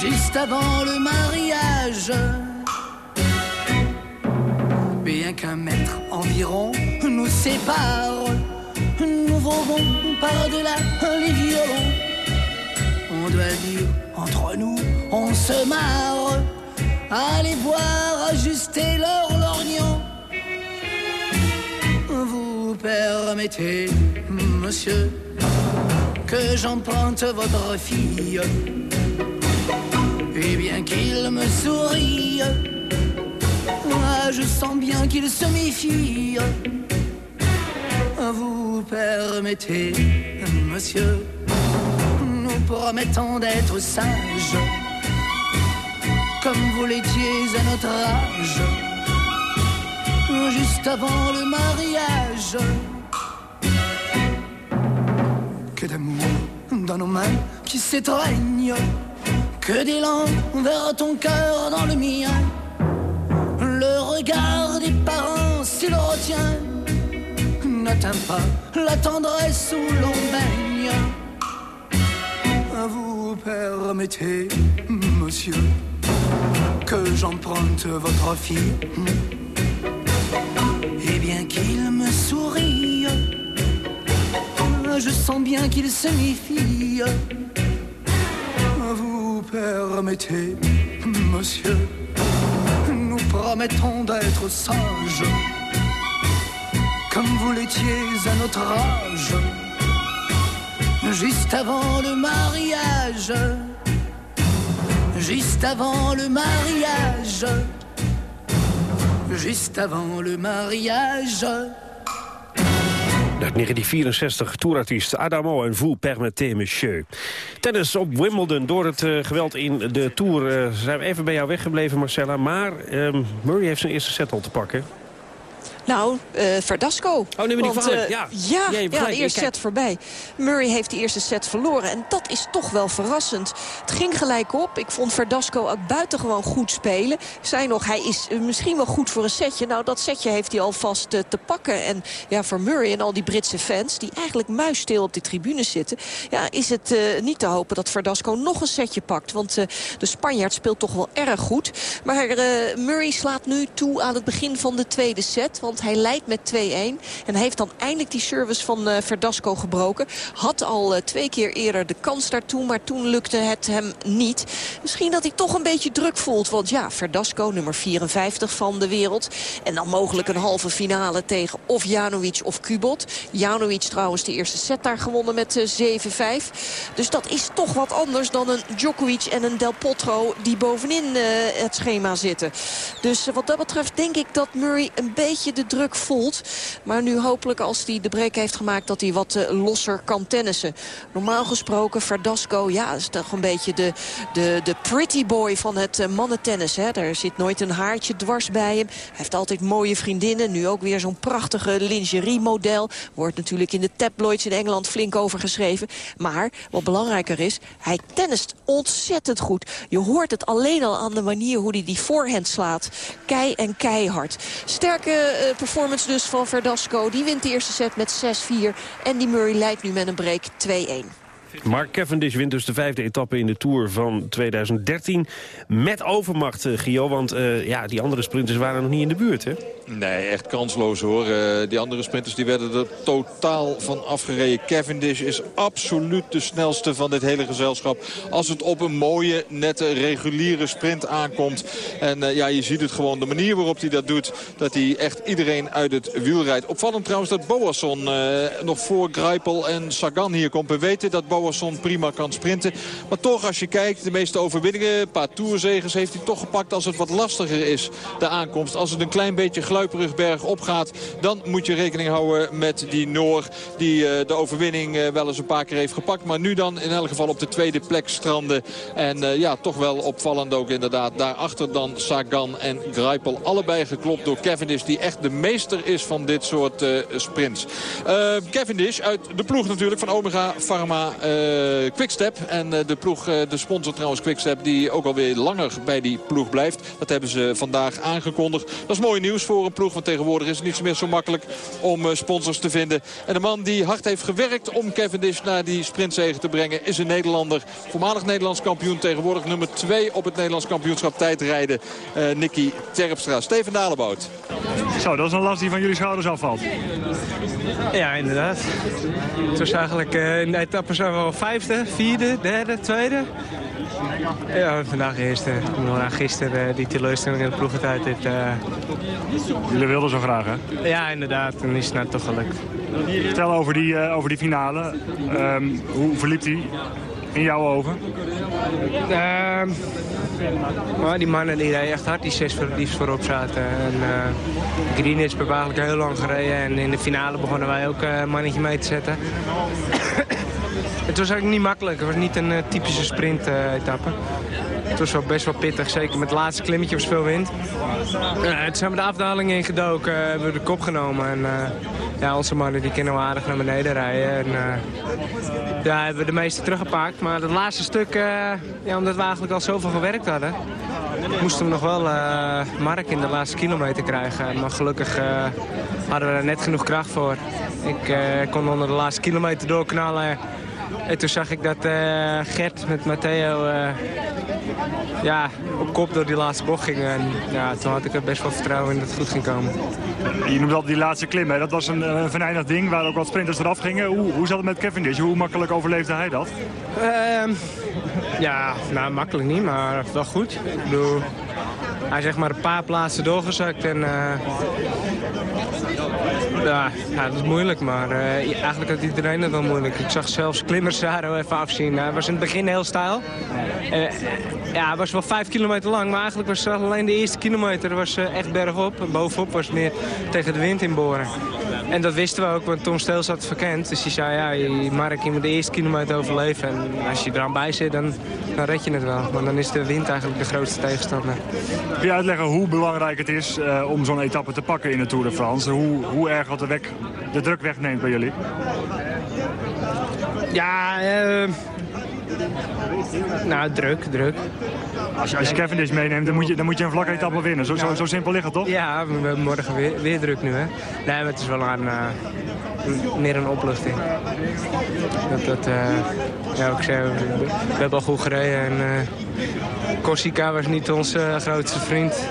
juste avant le mariage. Bien qu'un mètre environ nous sépare, nous volons par-delà les violons. On doit dire, entre nous, on se marre, allez voir ajuster leur lorgnon. Vous permettez, monsieur, que j'emprunte votre fille. Et bien qu'il me sourie, moi je sens bien qu'il se méfie. Vous permettez, monsieur, nous promettons d'être sages, comme vous l'étiez à notre âge, juste avant le mariage que d'amour dans nos mains qui s'étreignent, que d'élan vers ton cœur dans le mien. Le regard des parents, s'il retient, n'atteint pas la tendresse où l'on baigne. Vous permettez, monsieur, que j'emprunte votre fille? Et bien qu'il me sourie, je sens bien qu'il se méfie. Permettez, monsieur, nous promettons d'être sages, comme vous l'étiez à notre âge, juste avant le mariage, juste avant le mariage, juste avant le mariage. Uit 1964, toerartiest Adamo en vous permettez, monsieur. Tennis op Wimbledon. Door het uh, geweld in de Tour uh, zijn we even bij jou weggebleven, Marcella. Maar uh, Murray heeft zijn eerste set al te pakken. Nou, uh, Verdasco. Oh, neem me niet van. Uh, ja, ja, ja, ja de eerste set voorbij. Murray heeft de eerste set verloren. En dat is toch wel verrassend. Het ging gelijk op. Ik vond Verdasco ook buitengewoon goed spelen. Zei nog, hij is misschien wel goed voor een setje. Nou, dat setje heeft hij alvast uh, te pakken. En ja, voor Murray en al die Britse fans... die eigenlijk muisstil op de tribune zitten... ja, is het niet te hopen dat Verdasco nog een setje pakt. Want de Spanjaard speelt toch wel erg goed. Maar Murray slaat nu toe aan het begin van de tweede set. Want hij leidt met 2-1. En heeft dan eindelijk die service van uh, Verdasco gebroken. Had al uh, twee keer eerder de kans daartoe. Maar toen lukte het hem niet. Misschien dat hij toch een beetje druk voelt. Want ja, Verdasco, nummer 54 van de wereld. En dan mogelijk een halve finale tegen of Janovic of Kubot. Janovic trouwens de eerste set daar gewonnen met uh, 7-5. Dus dat is toch wat anders dan een Djokovic en een Del Potro... die bovenin het schema zitten. Dus wat dat betreft denk ik dat Murray een beetje de druk voelt. Maar nu hopelijk als hij de break heeft gemaakt dat hij wat eh, losser kan tennissen. Normaal gesproken Verdasco, ja, is toch een beetje de, de, de pretty boy van het uh, mannentennis. Hè. Er zit nooit een haartje dwars bij hem. Hij heeft altijd mooie vriendinnen. Nu ook weer zo'n prachtige lingerie model. Wordt natuurlijk in de tabloids in Engeland flink over geschreven. Maar wat belangrijker is, hij tennist ontzettend goed. Je hoort het alleen al aan de manier hoe hij die voorhand slaat. Kei en keihard. Sterke uh, performance dus van Verdasco. Die wint de eerste set met 6-4. En die Murray leidt nu met een break 2-1. Mark Cavendish wint dus de vijfde etappe in de Tour van 2013. Met overmacht, uh, Gio, want uh, ja, die andere sprinters waren nog niet in de buurt, hè? Nee, echt kansloos hoor. Uh, die andere sprinters die werden er totaal van afgereden. Cavendish is absoluut de snelste van dit hele gezelschap. Als het op een mooie, nette, reguliere sprint aankomt. En ja, je ziet het gewoon. De manier waarop hij dat doet. Dat hij echt iedereen uit het wiel rijdt. Opvallend trouwens dat Boasson nog voor Greipel en Sagan hier komt. We weten dat Boasson prima kan sprinten. Maar toch, als je kijkt, de meeste overwinningen, een paar toerzegers heeft hij toch gepakt als het wat lastiger is. De aankomst. Als het een klein beetje gluiperig berg opgaat, dan moet je rekening houden met die Noor. Die uh, de overwinning uh, wel eens een paar keer heeft gepakt. Maar nu dan in elk geval op de tweede plek stranden. En uh, ja, toch wel opvallend ook inderdaad. Daarachter dan Sagan en Greipel. Allebei geklopt door Cavendish, die echt de meester is van dit soort sprints. Cavendish uit de ploeg natuurlijk van Omega Pharma Quickstep. En de ploeg, de sponsor trouwens Quickstep, die ook alweer langer bij die ploeg blijft. Dat hebben ze vandaag aangekondigd. Dat is mooi nieuws voor een ploeg. Want tegenwoordig is het niet meer zo makkelijk om uh, sponsors te vinden. En de man die hard heeft gewerkt om Cavendish naar die sprintzegen te brengen... is een Nederlander. Voormalig Nederlands kampioen. Tegenwoordig nummer 2 op het Nederlands kampioenschap tijdrijden. Uh, Nicky Terpstra. Steven Dalebout. Zo, dat is een last die van jullie schouders afvalt. Ja, inderdaad. Het was eigenlijk uh, in de etappe vijfde, vierde, derde, tweede. Ja, vandaag eerste. Gisteren die teleurstelling in de ploegentijd. Dit, uh... Jullie wilden zo graag, hè? Ja, inderdaad. En is het nou toch gelukt. Vertel over die, uh, over die finale. Um, hoe verliep die in jouw ogen? Uh, maar die mannen die reden echt hard, die zes voor, die voorop zaten. En, uh, Greenwich hebben eigenlijk heel lang gereden. En in de finale begonnen wij ook een mannetje mee te zetten. Het was eigenlijk niet makkelijk. Het was niet een uh, typische sprint-etappe. Het was wel best wel pittig. Zeker met het laatste klimmetje was veel wind. Uh, toen zijn we de afdaling ingedoken. Uh, hebben we de kop genomen. En ja, onze mannen die kunnen wel aardig naar beneden rijden. En, ja, hebben we de meeste teruggepakt. Maar het laatste stuk, ja, omdat we eigenlijk al zoveel gewerkt hadden... moesten we nog wel Mark in de laatste kilometer krijgen. Maar gelukkig hadden we er net genoeg kracht voor. Ik kon onder de laatste kilometer doorknallen... En toen zag ik dat uh, Gert met Matteo uh, ja, op kop door die laatste bocht ging. En ja, toen had ik er best wel vertrouwen in dat het goed ging komen. Je noemt al die laatste klim. Hè? Dat was een, een venijnig ding waar ook wat sprinters eraf gingen. Hoe, hoe zat het met Cavendish? Hoe makkelijk overleefde hij dat? Uh, ja, nou makkelijk niet, maar wel goed. Ik bedoel, hij is zeg maar een paar plaatsen doorgezakt. En, uh, ja, ja, dat is moeilijk, maar uh, eigenlijk had iedereen het wel moeilijk. Ik zag zelfs klimmers daar even afzien. Hij was in het begin heel stijl. Uh, ja, het was wel vijf kilometer lang, maar eigenlijk was alleen de eerste kilometer was, echt bergop. En bovenop was het meer tegen de wind inboren. En dat wisten we ook, want Tom Steels had het verkend. Dus die zei, ja, Mark, je moet de eerste kilometer overleven. En als je er aan bij zit, dan, dan red je het wel. Want dan is de wind eigenlijk de grootste tegenstander. Kun je uitleggen hoe belangrijk het is uh, om zo'n etappe te pakken in de Tour de France? Hoe, hoe erg wat de, weg, de druk wegneemt bij jullie? Ja, uh, nou, druk, druk. Als je, als je Cavendish meeneemt, dan moet je, dan moet je een vlakke etappe winnen. Zo, zo, zo simpel ligt het, toch? Ja, we hebben morgen weer, weer druk nu, hè. Nee, maar het is wel een, uh, meer een opluchting. Dat, dat, uh, ja, ik zei, we, we hebben al goed gereden. En, uh, Corsica was niet onze grootste vriend.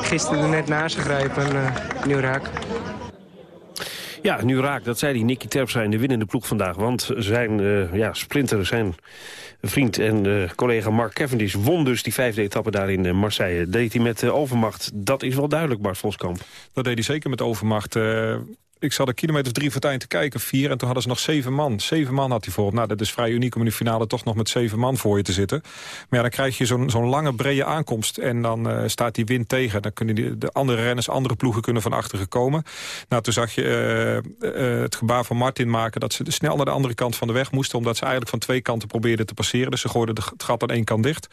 Gisteren er net naast gegrepen, uh, nu raak. Ja, nu raak, dat zei die Nicky Terpstra in de winnende ploeg vandaag. Want zijn uh, ja, sprinter, zijn vriend en uh, collega Mark Cavendish... won dus die vijfde etappe daar in Marseille. Deed hij met uh, overmacht, dat is wel duidelijk, Bart Voskamp. Dat deed hij zeker met overmacht. Ik zat een kilometer of drie voor te kijken, vier. En toen hadden ze nog zeven man. Zeven man had hij voor. Nou, dat is vrij uniek om in de finale toch nog met zeven man voor je te zitten. Maar ja, dan krijg je zo'n zo'n lange, brede aankomst. En dan eh, staat die wind tegen. Dan kunnen die, de andere renners, andere ploegen kunnen van achteren komen. Nou, toen zag je uh, het gebaar van Martin maken... dat ze snel naar de andere kant van de weg moesten... omdat ze eigenlijk van twee kanten probeerden te passeren. Dus ze gooiden het gat aan één kant dicht.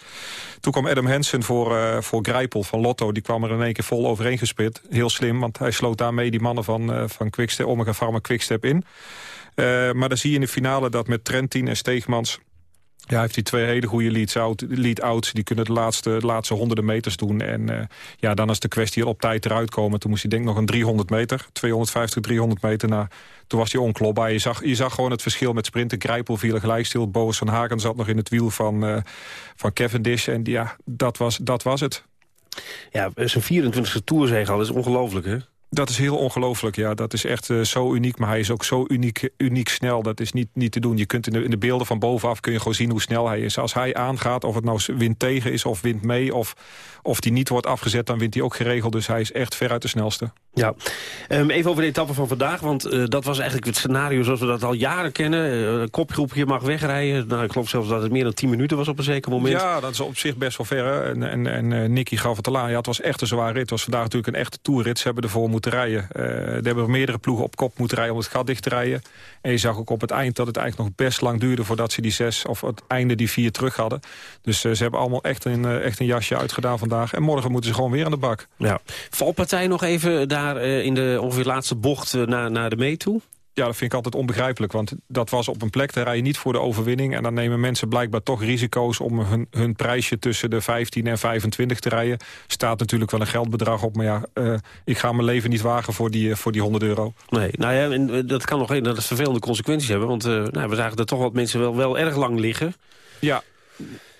Toen kwam Adam Hansen voor, voor Grijpel van Lotto. Die kwam er in één keer vol overheen gespit. Heel slim, want hij sloot daarmee die mannen van, van Quickstep, Omega Pharma Quickstep in. maar dan zie je in de finale dat met Trentin en Steegmans... Ja, heeft hij twee hele goede lead-outs. Lead die kunnen de laatste, laatste honderden meters doen. En uh, ja, dan is de kwestie op tijd eruit komen. Toen moest hij denk ik nog een 300 meter. 250, 300 meter. Nou, toen was hij onklopbaar. Je zag, je zag gewoon het verschil met sprinten. Grijpel viel gelijk stil. Boos van Hagen zat nog in het wiel van, uh, van Cavendish. En ja, dat was, dat was het. Ja, zijn 24e toerzege al is ongelooflijk, hè? Dat is heel ongelooflijk, ja. Dat is echt uh, zo uniek, maar hij is ook zo uniek, uniek snel. Dat is niet, niet te doen. Je kunt in de, in de beelden van bovenaf kun je gewoon zien hoe snel hij is. Als hij aangaat, of het nou wind tegen is of wind mee... of, of die niet wordt afgezet, dan wint hij ook geregeld. Dus hij is echt veruit de snelste. Ja, um, even over de etappe van vandaag. Want uh, dat was eigenlijk het scenario zoals we dat al jaren kennen. Uh, een kopgroepje mag wegrijden. Nou, ik geloof zelfs dat het meer dan 10 minuten was op een zeker moment. Ja, dat is op zich best wel ver. Hè? En, en, en Nicky gaf het al aan. Ja, het was echt een zware rit. Het was vandaag natuurlijk een echte toerrit. Ze hebben ervoor moeten rijden. Uh, er hebben meerdere ploegen op kop moeten rijden om het gat dicht te rijden. En je zag ook op het eind dat het eigenlijk nog best lang duurde... voordat ze die zes of het einde die vier terug hadden. Dus uh, ze hebben allemaal echt een, uh, echt een jasje uitgedaan vandaag. En morgen moeten ze gewoon weer aan de bak. Ja. Valpartij nog even daar in de ongeveer laatste bocht naar, naar de mee toe? Ja, dat vind ik altijd onbegrijpelijk. Want dat was op een plek, daar rij je niet voor de overwinning. En dan nemen mensen blijkbaar toch risico's om hun, hun prijsje tussen de 15 en 25 te rijden. Staat natuurlijk wel een geldbedrag op. Maar ja, uh, ik ga mijn leven niet wagen voor die, voor die 100 euro. Nee, nou ja, en dat kan nog dat vervelende consequenties hebben. Want uh, nou, we zagen er toch wat mensen wel, wel erg lang liggen. Ja,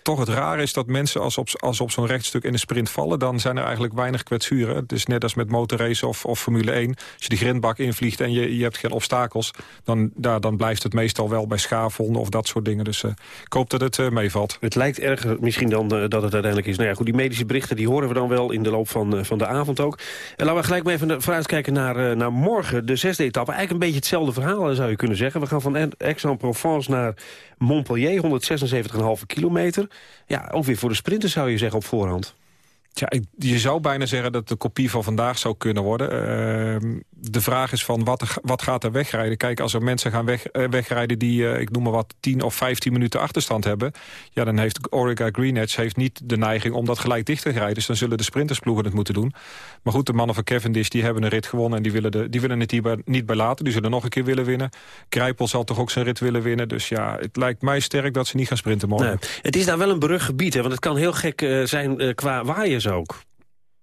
toch het raar is dat mensen als op, als op zo'n rechtstuk in de sprint vallen... dan zijn er eigenlijk weinig kwetsuren. Het is net als met motorrace of, of Formule 1. Als je de grindbak invliegt en je, je hebt geen obstakels... Dan, dan blijft het meestal wel bij schaafwonden of dat soort dingen. Dus uh, ik hoop dat het uh, meevalt. Het lijkt erger misschien dan uh, dat het uiteindelijk is. Nou ja, goed, die medische berichten die horen we dan wel in de loop van, van de avond ook. En laten we gelijk maar even vooruitkijken naar, naar morgen, de zesde etappe. Eigenlijk een beetje hetzelfde verhaal zou je kunnen zeggen. We gaan van Aix-en-Provence naar Montpellier, 176,5 kilometer. Ja, ook weer voor de sprinter zou je zeggen op voorhand. Ja, je zou bijna zeggen dat de kopie van vandaag zou kunnen worden. Uh, de vraag is van wat, wat gaat er wegrijden? Kijk, als er mensen gaan weg, uh, wegrijden die, uh, ik noem maar wat, 10 of 15 minuten achterstand hebben... ja, dan heeft Orica Green Edge heeft niet de neiging om dat gelijk dicht te rijden. Dus dan zullen de sprintersploegen het moeten doen. Maar goed, de mannen van Cavendish die hebben een rit gewonnen... en die willen, de, die willen het hierbij niet bij laten. Die zullen nog een keer willen winnen. Krijpel zal toch ook zijn rit willen winnen. Dus ja, het lijkt mij sterk dat ze niet gaan sprinten morgen. Het is daar wel een bruggebied, hè, want het kan heel gek uh, zijn qua waaiers ook.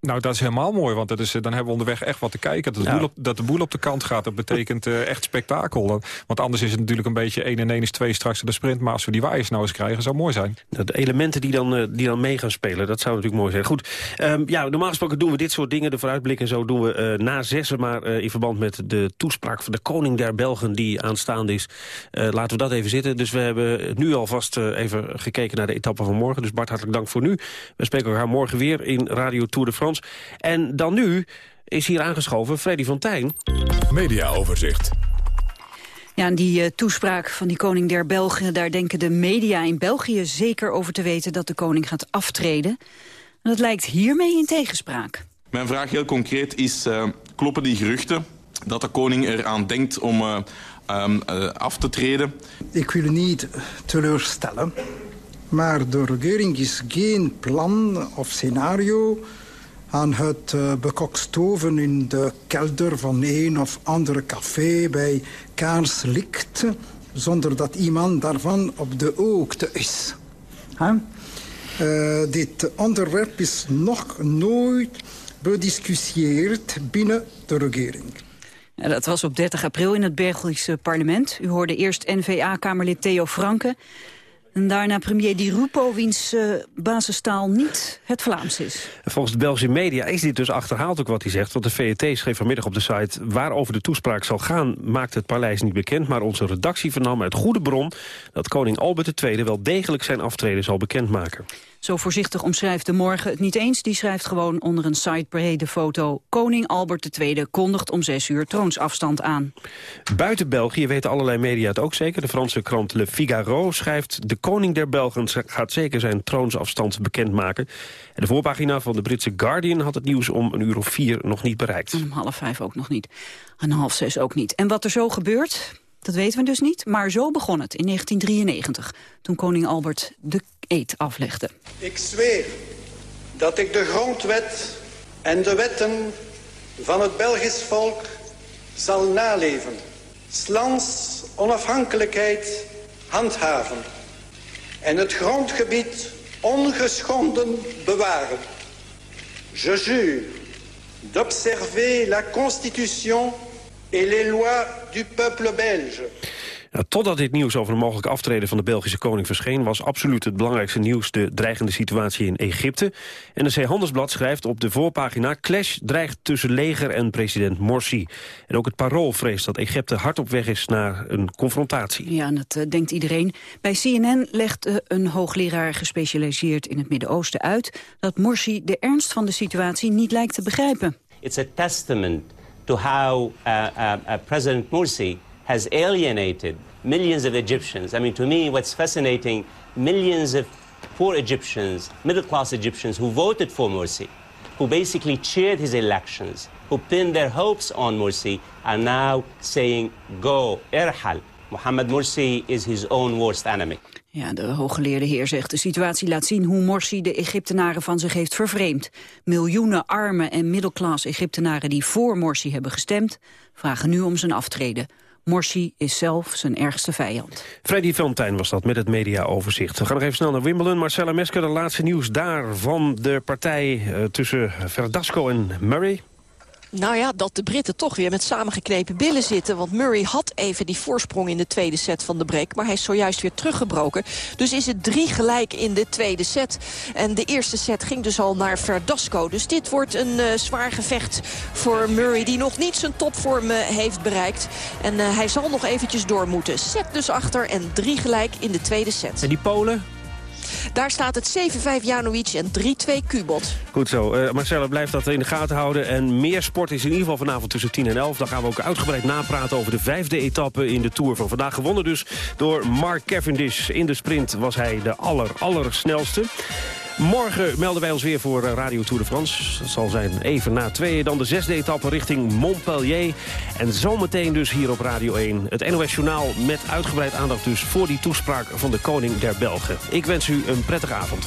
Nou, dat is helemaal mooi, want dat is, dan hebben we onderweg echt wat te kijken. Dat de, ja. boel, op, dat de boel op de kant gaat, dat betekent uh, echt spektakel. Want anders is het natuurlijk een beetje 1 en 1 is 2 straks de sprint. Maar als we die waaiers nou eens krijgen, zou mooi zijn. De elementen die dan, uh, die dan mee gaan spelen, dat zou natuurlijk mooi zijn. Goed, um, ja, normaal gesproken doen we dit soort dingen. De vooruitblik en zo doen we uh, na zessen. Maar in verband met de toespraak van de koning der Belgen die aanstaande is... laten we dat even zitten. Dus we hebben nu alvast even gekeken naar de etappe van morgen. Dus Bart, hartelijk dank voor nu. We spreken elkaar morgen weer in Radio Tour de France. En dan nu is hier aangeschoven Freddy van Tijn. Mediaoverzicht. Ja, en die uh, toespraak van die koning der Belgen... daar denken de media in België zeker over te weten... dat de koning gaat aftreden. En dat lijkt hiermee in tegenspraak. Mijn vraag heel concreet is, uh, kloppen die geruchten... dat de koning eraan denkt om uh, um, af te treden? Ik wil niet teleurstellen... maar de regering is geen plan of scenario aan het uh, bekokstoven in de kelder van een of andere café bij kaarslicht... zonder dat iemand daarvan op de hoogte is. Uh, dit onderwerp is nog nooit bediscussieerd binnen de regering. Dat was op 30 april in het Belgische parlement. U hoorde eerst N-VA-kamerlid Theo Franke... En daarna premier Di Rupo, wiens uh, basistaal niet het Vlaams is. Volgens de Belgische media is dit dus achterhaald ook wat hij zegt. Want de VET schreef vanmiddag op de site waarover de toespraak zal gaan... maakt het paleis niet bekend, maar onze redactie vernam uit goede bron... dat koning Albert II wel degelijk zijn aftreden zal bekendmaken. Zo voorzichtig omschrijft de Morgen het niet eens. Die schrijft gewoon onder een site foto... Koning Albert II kondigt om zes uur troonsafstand aan. Buiten België weten allerlei media het ook zeker. De Franse krant Le Figaro schrijft... de koning der Belgen gaat zeker zijn troonsafstand bekendmaken. En de voorpagina van de Britse Guardian had het nieuws om een uur of vier nog niet bereikt. Om half vijf ook nog niet. En half zes ook niet. En wat er zo gebeurt, dat weten we dus niet. Maar zo begon het in 1993, toen koning Albert de eed aflegde. Ik zweer dat ik de grondwet en de wetten van het Belgisch volk zal naleven. Slans onafhankelijkheid handhaven. En het grondgebied ongeschonden bewaren. Je jure d'observer la constitution et les lois du peuple belge. Nou, totdat dit nieuws over een mogelijk aftreden van de Belgische koning verscheen... was absoluut het belangrijkste nieuws de dreigende situatie in Egypte. En de Handelsblad schrijft op de voorpagina... clash dreigt tussen leger en president Morsi. En ook het parool vreest dat Egypte hard op weg is naar een confrontatie. Ja, en dat uh, denkt iedereen. Bij CNN legt uh, een hoogleraar gespecialiseerd in het Midden-Oosten uit... dat Morsi de ernst van de situatie niet lijkt te begrijpen. It's a testament to how uh, President Morsi has alienated millions of Egyptians. I mean, to me, what's fascinating, millions of poor Egyptians, middle-class Egyptians who voted for Morsi, who basically cheered his elections, who pinned their hopes on Morsi, are now saying, go, irhal. Mohammed Morsi is his own worst enemy. Ja, de hooggeleerde heer zegt de situatie laat zien hoe Morsi de Egyptenaren van zich heeft vervreemd. Miljoenen arme en middelklas Egyptenaren die voor Morsi hebben gestemd, vragen nu om zijn aftreden. Morsi is zelf zijn ergste vijand. Freddy Valentijn was dat met het mediaoverzicht. We gaan nog even snel naar Wimbledon. Marcella Mesker, de laatste nieuws daar van de partij uh, tussen Verdasco en Murray. Nou ja, dat de Britten toch weer met samengeknepen billen zitten. Want Murray had even die voorsprong in de tweede set van de break. Maar hij is zojuist weer teruggebroken. Dus is het drie gelijk in de tweede set. En de eerste set ging dus al naar Verdasco. Dus dit wordt een uh, zwaar gevecht voor Murray. Die nog niet zijn topvorm uh, heeft bereikt. En uh, hij zal nog eventjes door moeten. Set dus achter en drie gelijk in de tweede set. En die Polen? Daar staat het 7-5 Janovic en 3-2 Kubot. Goed zo. Uh, Marcella blijft dat in de gaten houden. En meer sport is in ieder geval vanavond tussen 10 en 11. Dan gaan we ook uitgebreid napraten over de vijfde etappe in de Tour van vandaag. Gewonnen dus door Mark Cavendish. In de sprint was hij de aller, allersnelste. Morgen melden wij ons weer voor Radio Tour de France. Dat zal zijn even na tweeën. Dan de zesde etappe richting Montpellier. En zometeen dus hier op Radio 1 het NOS Journaal... met uitgebreid aandacht dus voor die toespraak van de koning der Belgen. Ik wens u een prettige avond.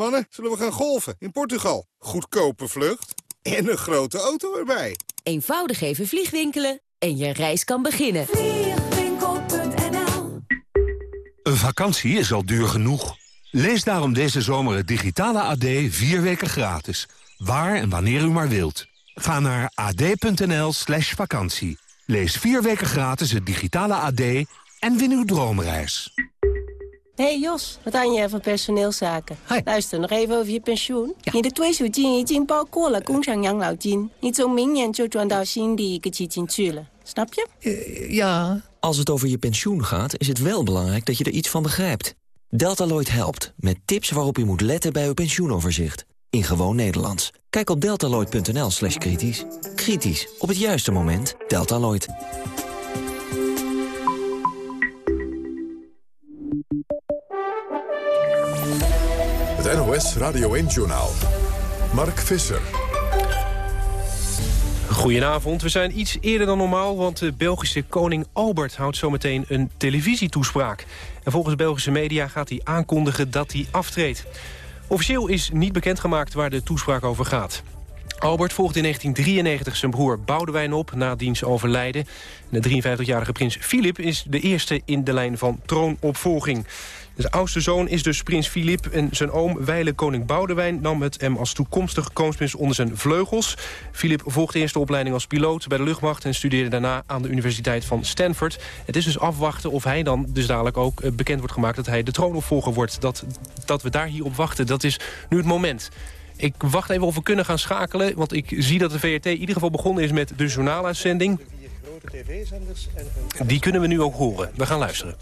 Mannen, zullen we gaan golven in Portugal? Goedkope vlucht en een grote auto erbij. Eenvoudig even vliegwinkelen en je reis kan beginnen. Vliegwinkel.nl Een vakantie is al duur genoeg. Lees daarom deze zomer het digitale AD vier weken gratis. Waar en wanneer u maar wilt. Ga naar ad.nl slash vakantie. Lees vier weken gratis het digitale AD en win uw droomreis hey Jos, wat aan je van personeelszaken? Luister nog even over je pensioen. Je de pensioen is in Balkola, Kongsang Yanglao Jin. Niet zo mingen, zo tuan dao die Snap je? Eh, ja. Als het over je pensioen gaat, is het wel belangrijk dat je er iets van begrijpt. Deltaloid helpt met tips waarop je moet letten bij uw pensioenoverzicht. In gewoon Nederlands. Kijk op deltaloid.nl slash kritisch. Kritisch. Op het juiste moment. Deltaloid. NOS Radio 1-journaal. Mark Visser. Goedenavond. We zijn iets eerder dan normaal, want de Belgische koning Albert houdt zometeen een televisietoespraak. En volgens Belgische media gaat hij aankondigen dat hij aftreedt. Officieel is niet bekendgemaakt waar de toespraak over gaat. Albert volgde in 1993 zijn broer Boudewijn op na diens overlijden. De 53-jarige prins Filip is de eerste in de lijn van troonopvolging. De oudste zoon is dus prins Filip en zijn oom Weile koning Boudewijn... nam het hem als toekomstige kroonsprins onder zijn vleugels. Filip volgde eerst de opleiding als piloot bij de luchtmacht... en studeerde daarna aan de Universiteit van Stanford. Het is dus afwachten of hij dan dus dadelijk ook eh, bekend wordt gemaakt... dat hij de troonopvolger wordt. Dat, dat we daar hier op wachten, dat is nu het moment. Ik wacht even of we kunnen gaan schakelen, want ik zie dat de VRT in ieder geval begonnen is met de journaaluitzending. Die kunnen we nu ook horen. We gaan luisteren.